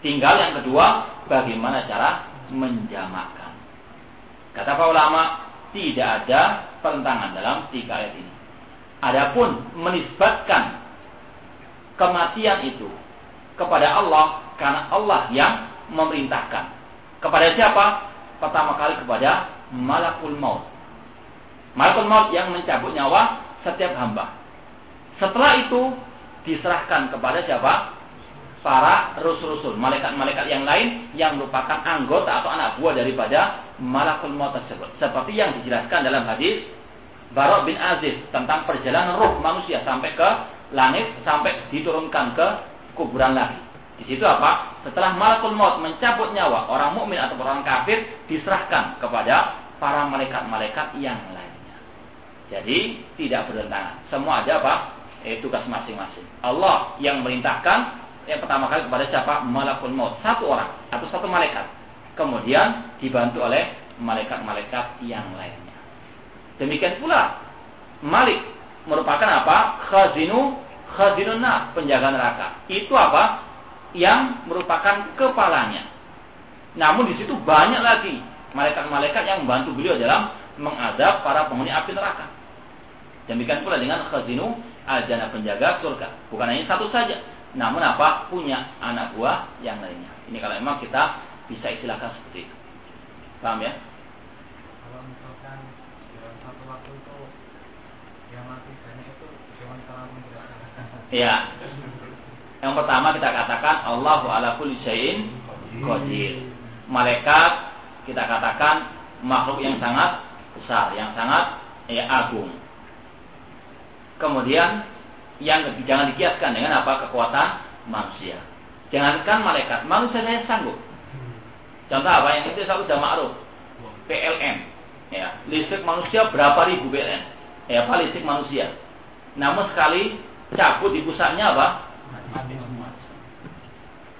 Tinggal yang kedua, bagaimana cara menjamakan. Kata para ulama, tidak ada pertentangan dalam tiga ayat ini. Adapun menisbatkan kematian itu kepada Allah karena Allah yang memerintahkan. Kepada siapa? Pertama kali kepada malakul maut. Malakul maut yang mencabut nyawa setiap hamba. Setelah itu diserahkan kepada siapa? Para rusul-rusul, malaikat-malaikat yang lain yang merupakan anggota atau anak buah daripada malakul maut tersebut. Seperti yang dijelaskan dalam hadis Barok bin Aziz tentang perjalanan roh manusia sampai ke langit sampai diturunkan ke kuburan lagi. Di situ apa? Setelah malakul maut mencabut nyawa orang mukmin atau orang kafir diserahkan kepada para malaikat-malaikat yang lainnya. Jadi tidak bertentangan. Semua ada apa? Eh, tugas masing-masing. Allah yang merintahkan yang pertama kali kepada siapa? Malakul maut. Satu orang atau satu malaikat. Kemudian dibantu oleh malaikat-malaikat yang lainnya. Demikian pula Malik merupakan apa? Khazinu khazinun penjaga neraka. Itu apa? Yang merupakan kepalanya. Namun di situ banyak lagi malaikat-malaikat yang membantu beliau dalam mengadab para penghuni api neraka. Demikian pula dengan khazinu ajana penjaga surga. Bukan hanya satu saja, namun apa punya anak buah yang lainnya. Ini kalau memang kita bisa istilahkan seperti itu. Paham ya? Kalau misalkan dalam satu waktu itu yang mati banyak itu cuma Iya. Yang pertama kita katakan Allahu ala kulli syai'in qadir. Malaikat kita katakan makhluk yang sangat besar, yang sangat ya, agung. Kemudian yang jangan dikiaskan dengan apa kekuatan manusia. Jangankan malaikat, manusia saya sanggup. Contoh apa yang itu sudah ma'ruf. PLN. Ya, listrik manusia berapa ribu PLN? Ya, apa listrik manusia? Namun sekali cabut di pusatnya apa?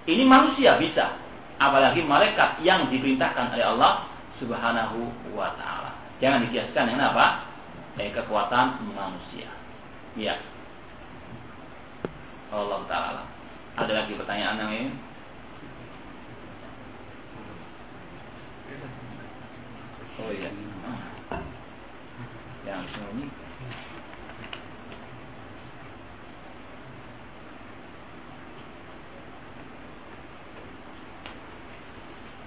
Ini manusia bisa. Apalagi malaikat yang diperintahkan oleh Allah Subhanahu wa taala. Jangan dikiaskan dengan apa? Eh, kekuatan manusia. Ya. Allah taala. Ada lagi pertanyaan yang ini? Oh iya. Yang ini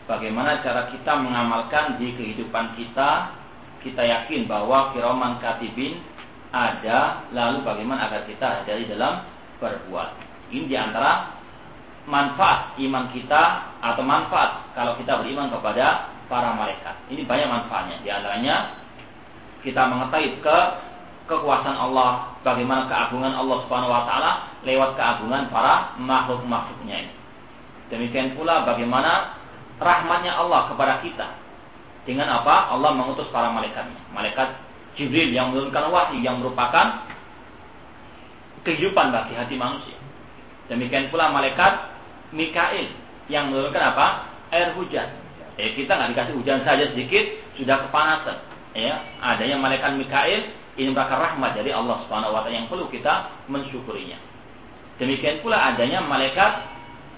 bagaimana cara kita mengamalkan di kehidupan kita kita yakin bahwa kiraman katibin ada lalu bagaimana agar kita dari dalam berbuat. Ini di antara manfaat iman kita atau manfaat kalau kita beriman kepada para malaikat. Ini banyak manfaatnya. Di antaranya kita mengetahui ke kekuasaan Allah bagaimana keagungan Allah Subhanahu wa taala lewat keagungan para makhluk-makhluknya ini. Demikian pula bagaimana rahmatnya Allah kepada kita. Dengan apa? Allah mengutus para malaikatnya. Malaikat Jibril yang menurunkan wahyu yang merupakan kehidupan bagi hati manusia. Demikian pula malaikat Mikail yang menurunkan apa? Air hujan. Eh, kita nggak dikasih hujan saja sedikit sudah kepanasan. Ya, adanya malaikat Mikail ini merupakan rahmat dari Allah Subhanahu wa taala yang perlu kita mensyukurinya. Demikian pula adanya malaikat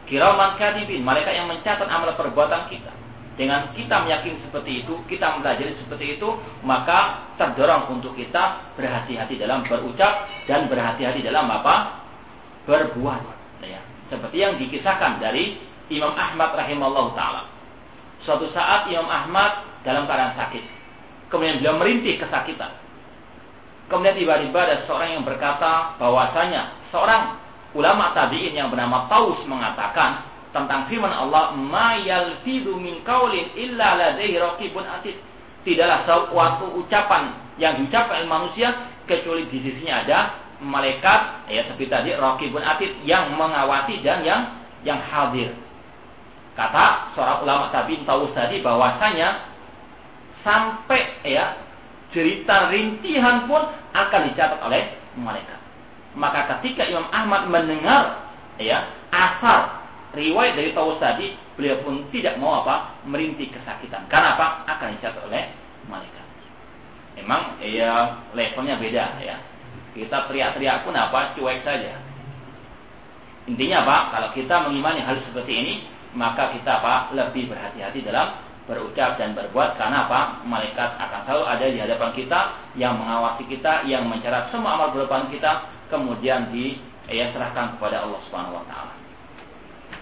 Kiraman kadibin, malaikat yang mencatat amal perbuatan kita. Dengan kita meyakini seperti itu, kita mempelajari seperti itu, maka terdorong untuk kita berhati-hati dalam berucap dan berhati-hati dalam apa? Berbuat. Ya. Seperti yang dikisahkan dari Imam Ahmad rahimahullah ta'ala. Suatu saat Imam Ahmad dalam keadaan sakit. Kemudian beliau merintih kesakitan. Kemudian tiba-tiba ada seorang yang berkata bahwasanya seorang ulama tabi'in yang bernama Taus mengatakan tentang firman Allah, "Ma yalfidu min qaulin illa ladaihi raqibun atid." Tidaklah suatu ucapan yang diucapkan oleh manusia kecuali di sisinya ada malaikat ya seperti tadi raqibun atid yang mengawasi dan yang yang hadir. Kata seorang ulama tabi'in Taus tadi bahwasanya sampai ya cerita rintihan pun akan dicatat oleh malaikat. Maka ketika Imam Ahmad mendengar ya asal riwayat dari Taus tadi, beliau pun tidak mau apa merintih kesakitan. Karena apa? Akan dicatat oleh malaikat. Memang ya levelnya beda ya. Kita teriak-teriak pun apa cuek saja. Intinya apa? Kalau kita mengimani hal seperti ini, maka kita apa? Lebih berhati-hati dalam berucap dan berbuat karena apa? Malaikat akan selalu ada di hadapan kita yang mengawasi kita, yang mencatat semua amal perbuatan kita kemudian di ya serahkan kepada Allah Subhanahu wa taala.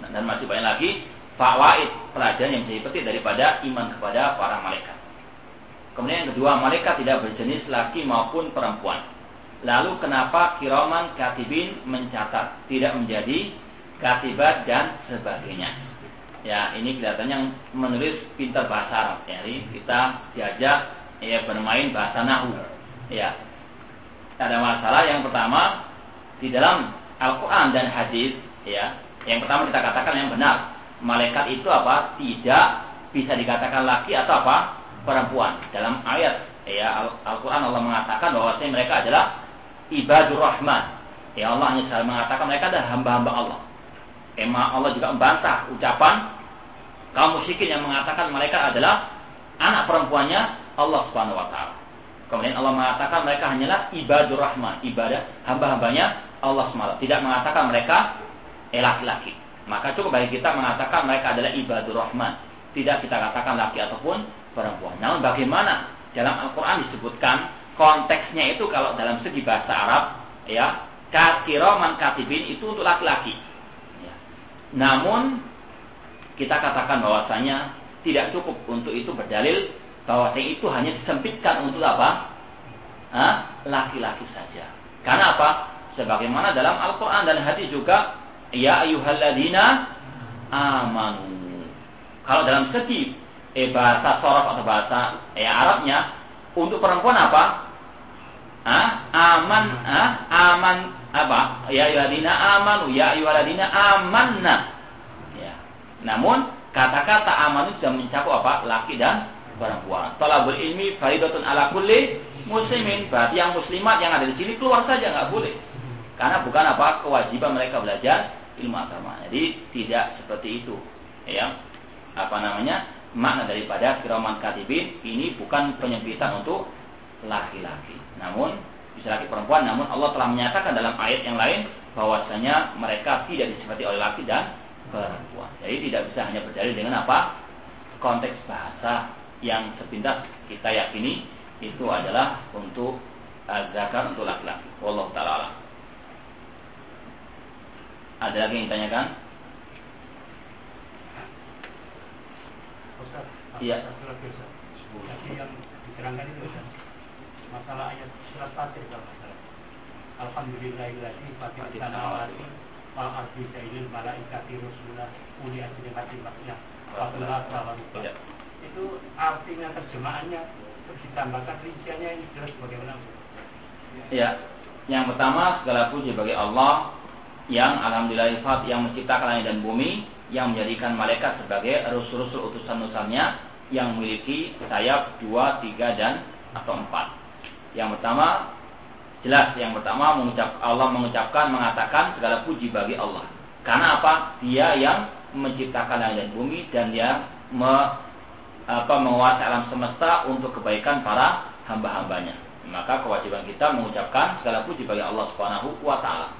Nah, dan masih banyak lagi fawaid pelajaran yang bisa dipetik daripada iman kepada para malaikat. Kemudian yang kedua, malaikat tidak berjenis laki maupun perempuan. Lalu kenapa kiraman katibin mencatat tidak menjadi katibat dan sebagainya? Ya, ini kelihatannya menulis pintar bahasa Arab. Jadi kita diajak ya bermain bahasa nahu. Ya, ada masalah. Yang pertama di dalam Al-Quran dan hadis ya yang pertama kita katakan yang benar. Malaikat itu apa? Tidak bisa dikatakan laki atau apa? Perempuan. Dalam ayat ya Al-Quran Allah mengatakan bahwa mereka adalah ibadur rahman. Ya Allah hanya selalu mengatakan mereka adalah hamba-hamba Allah. Emang Allah juga membantah ucapan kaum musyrikin yang mengatakan mereka adalah anak perempuannya Allah Subhanahu wa taala. Kemudian Allah mengatakan mereka hanyalah ibadur rahman, ibadah hamba-hambanya Allah SWT. Tidak mengatakan mereka laki-laki. Maka cukup bagi kita mengatakan mereka adalah ibadur rahman. Tidak kita katakan laki ataupun perempuan. Namun bagaimana dalam Al-Quran disebutkan konteksnya itu kalau dalam segi bahasa Arab ya katiroman katibin itu untuk laki-laki. Ya. Namun kita katakan bahwasanya tidak cukup untuk itu berdalil bahwasanya itu hanya disempitkan untuk apa? Laki-laki saja. Karena apa? Sebagaimana dalam Al-Quran dan hadis juga, ya ayuhalladina amanu. Kalau dalam segi eh, bahasa sorof atau bahasa eh, Arabnya untuk perempuan apa? Ah, aman, ah, aman apa? Ya ayyuhalladzina amanu, ya ayyuhalladzina amanna. Ya. Namun kata-kata aman itu sudah mencakup apa? Laki dan perempuan. Talabul ilmi faridatun ala kulli muslimin. Berarti yang muslimat yang ada di sini keluar saja nggak boleh. Karena bukan apa kewajiban mereka belajar ilmu agama. Jadi tidak seperti itu. Ya. Apa namanya? makna daripada kiraman katibin ini bukan penyempitan untuk laki-laki. Namun bisa laki perempuan, namun Allah telah menyatakan dalam ayat yang lain bahwasanya mereka tidak disifati oleh laki dan perempuan. Jadi tidak bisa hanya berdalil dengan apa? Konteks bahasa yang sepintas kita yakini itu adalah untuk zakar untuk laki-laki. Wallahu taala. Ada lagi yang ditanyakan? Iya. Tadi yang diterangkan itu Ustaz. Masalah ayat surat Fatir kalau masalah. Alhamdulillahilladzi fatir samawati wal ardi sa'ilil malaikati rusulah uli. Fatulah wa Itu artinya terjemahannya terus ditambahkan rinciannya ini jelas bagaimana Ya, yang pertama segala puji bagi Allah yang alhamdulillah yang menciptakan langit dan bumi yang menjadikan malaikat sebagai rasul-rasul utusan-utusannya yang memiliki sayap dua, tiga dan atau empat. Yang pertama jelas yang pertama mengucap Allah mengucapkan mengatakan segala puji bagi Allah. Karena apa? Dia yang menciptakan langit dan bumi dan dia me, apa, menguasai alam semesta untuk kebaikan para hamba-hambanya. Maka kewajiban kita mengucapkan segala puji bagi Allah Subhanahu wa taala.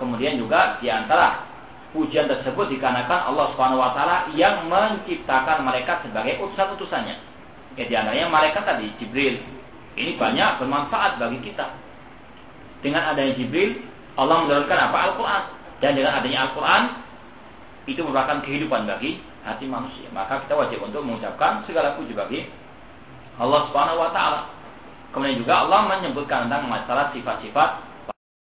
Kemudian juga di antara pujian tersebut dikarenakan Allah Subhanahu wa taala yang menciptakan malaikat sebagai utusan-utusannya. Ya di antaranya malaikat tadi Jibril. Ini banyak bermanfaat bagi kita. Dengan adanya Jibril, Allah menurunkan apa? Al-Qur'an. Dan dengan adanya Al-Qur'an itu merupakan kehidupan bagi hati manusia. Maka kita wajib untuk mengucapkan segala puji bagi Allah Subhanahu wa taala. Kemudian juga Allah menyebutkan tentang masalah sifat-sifat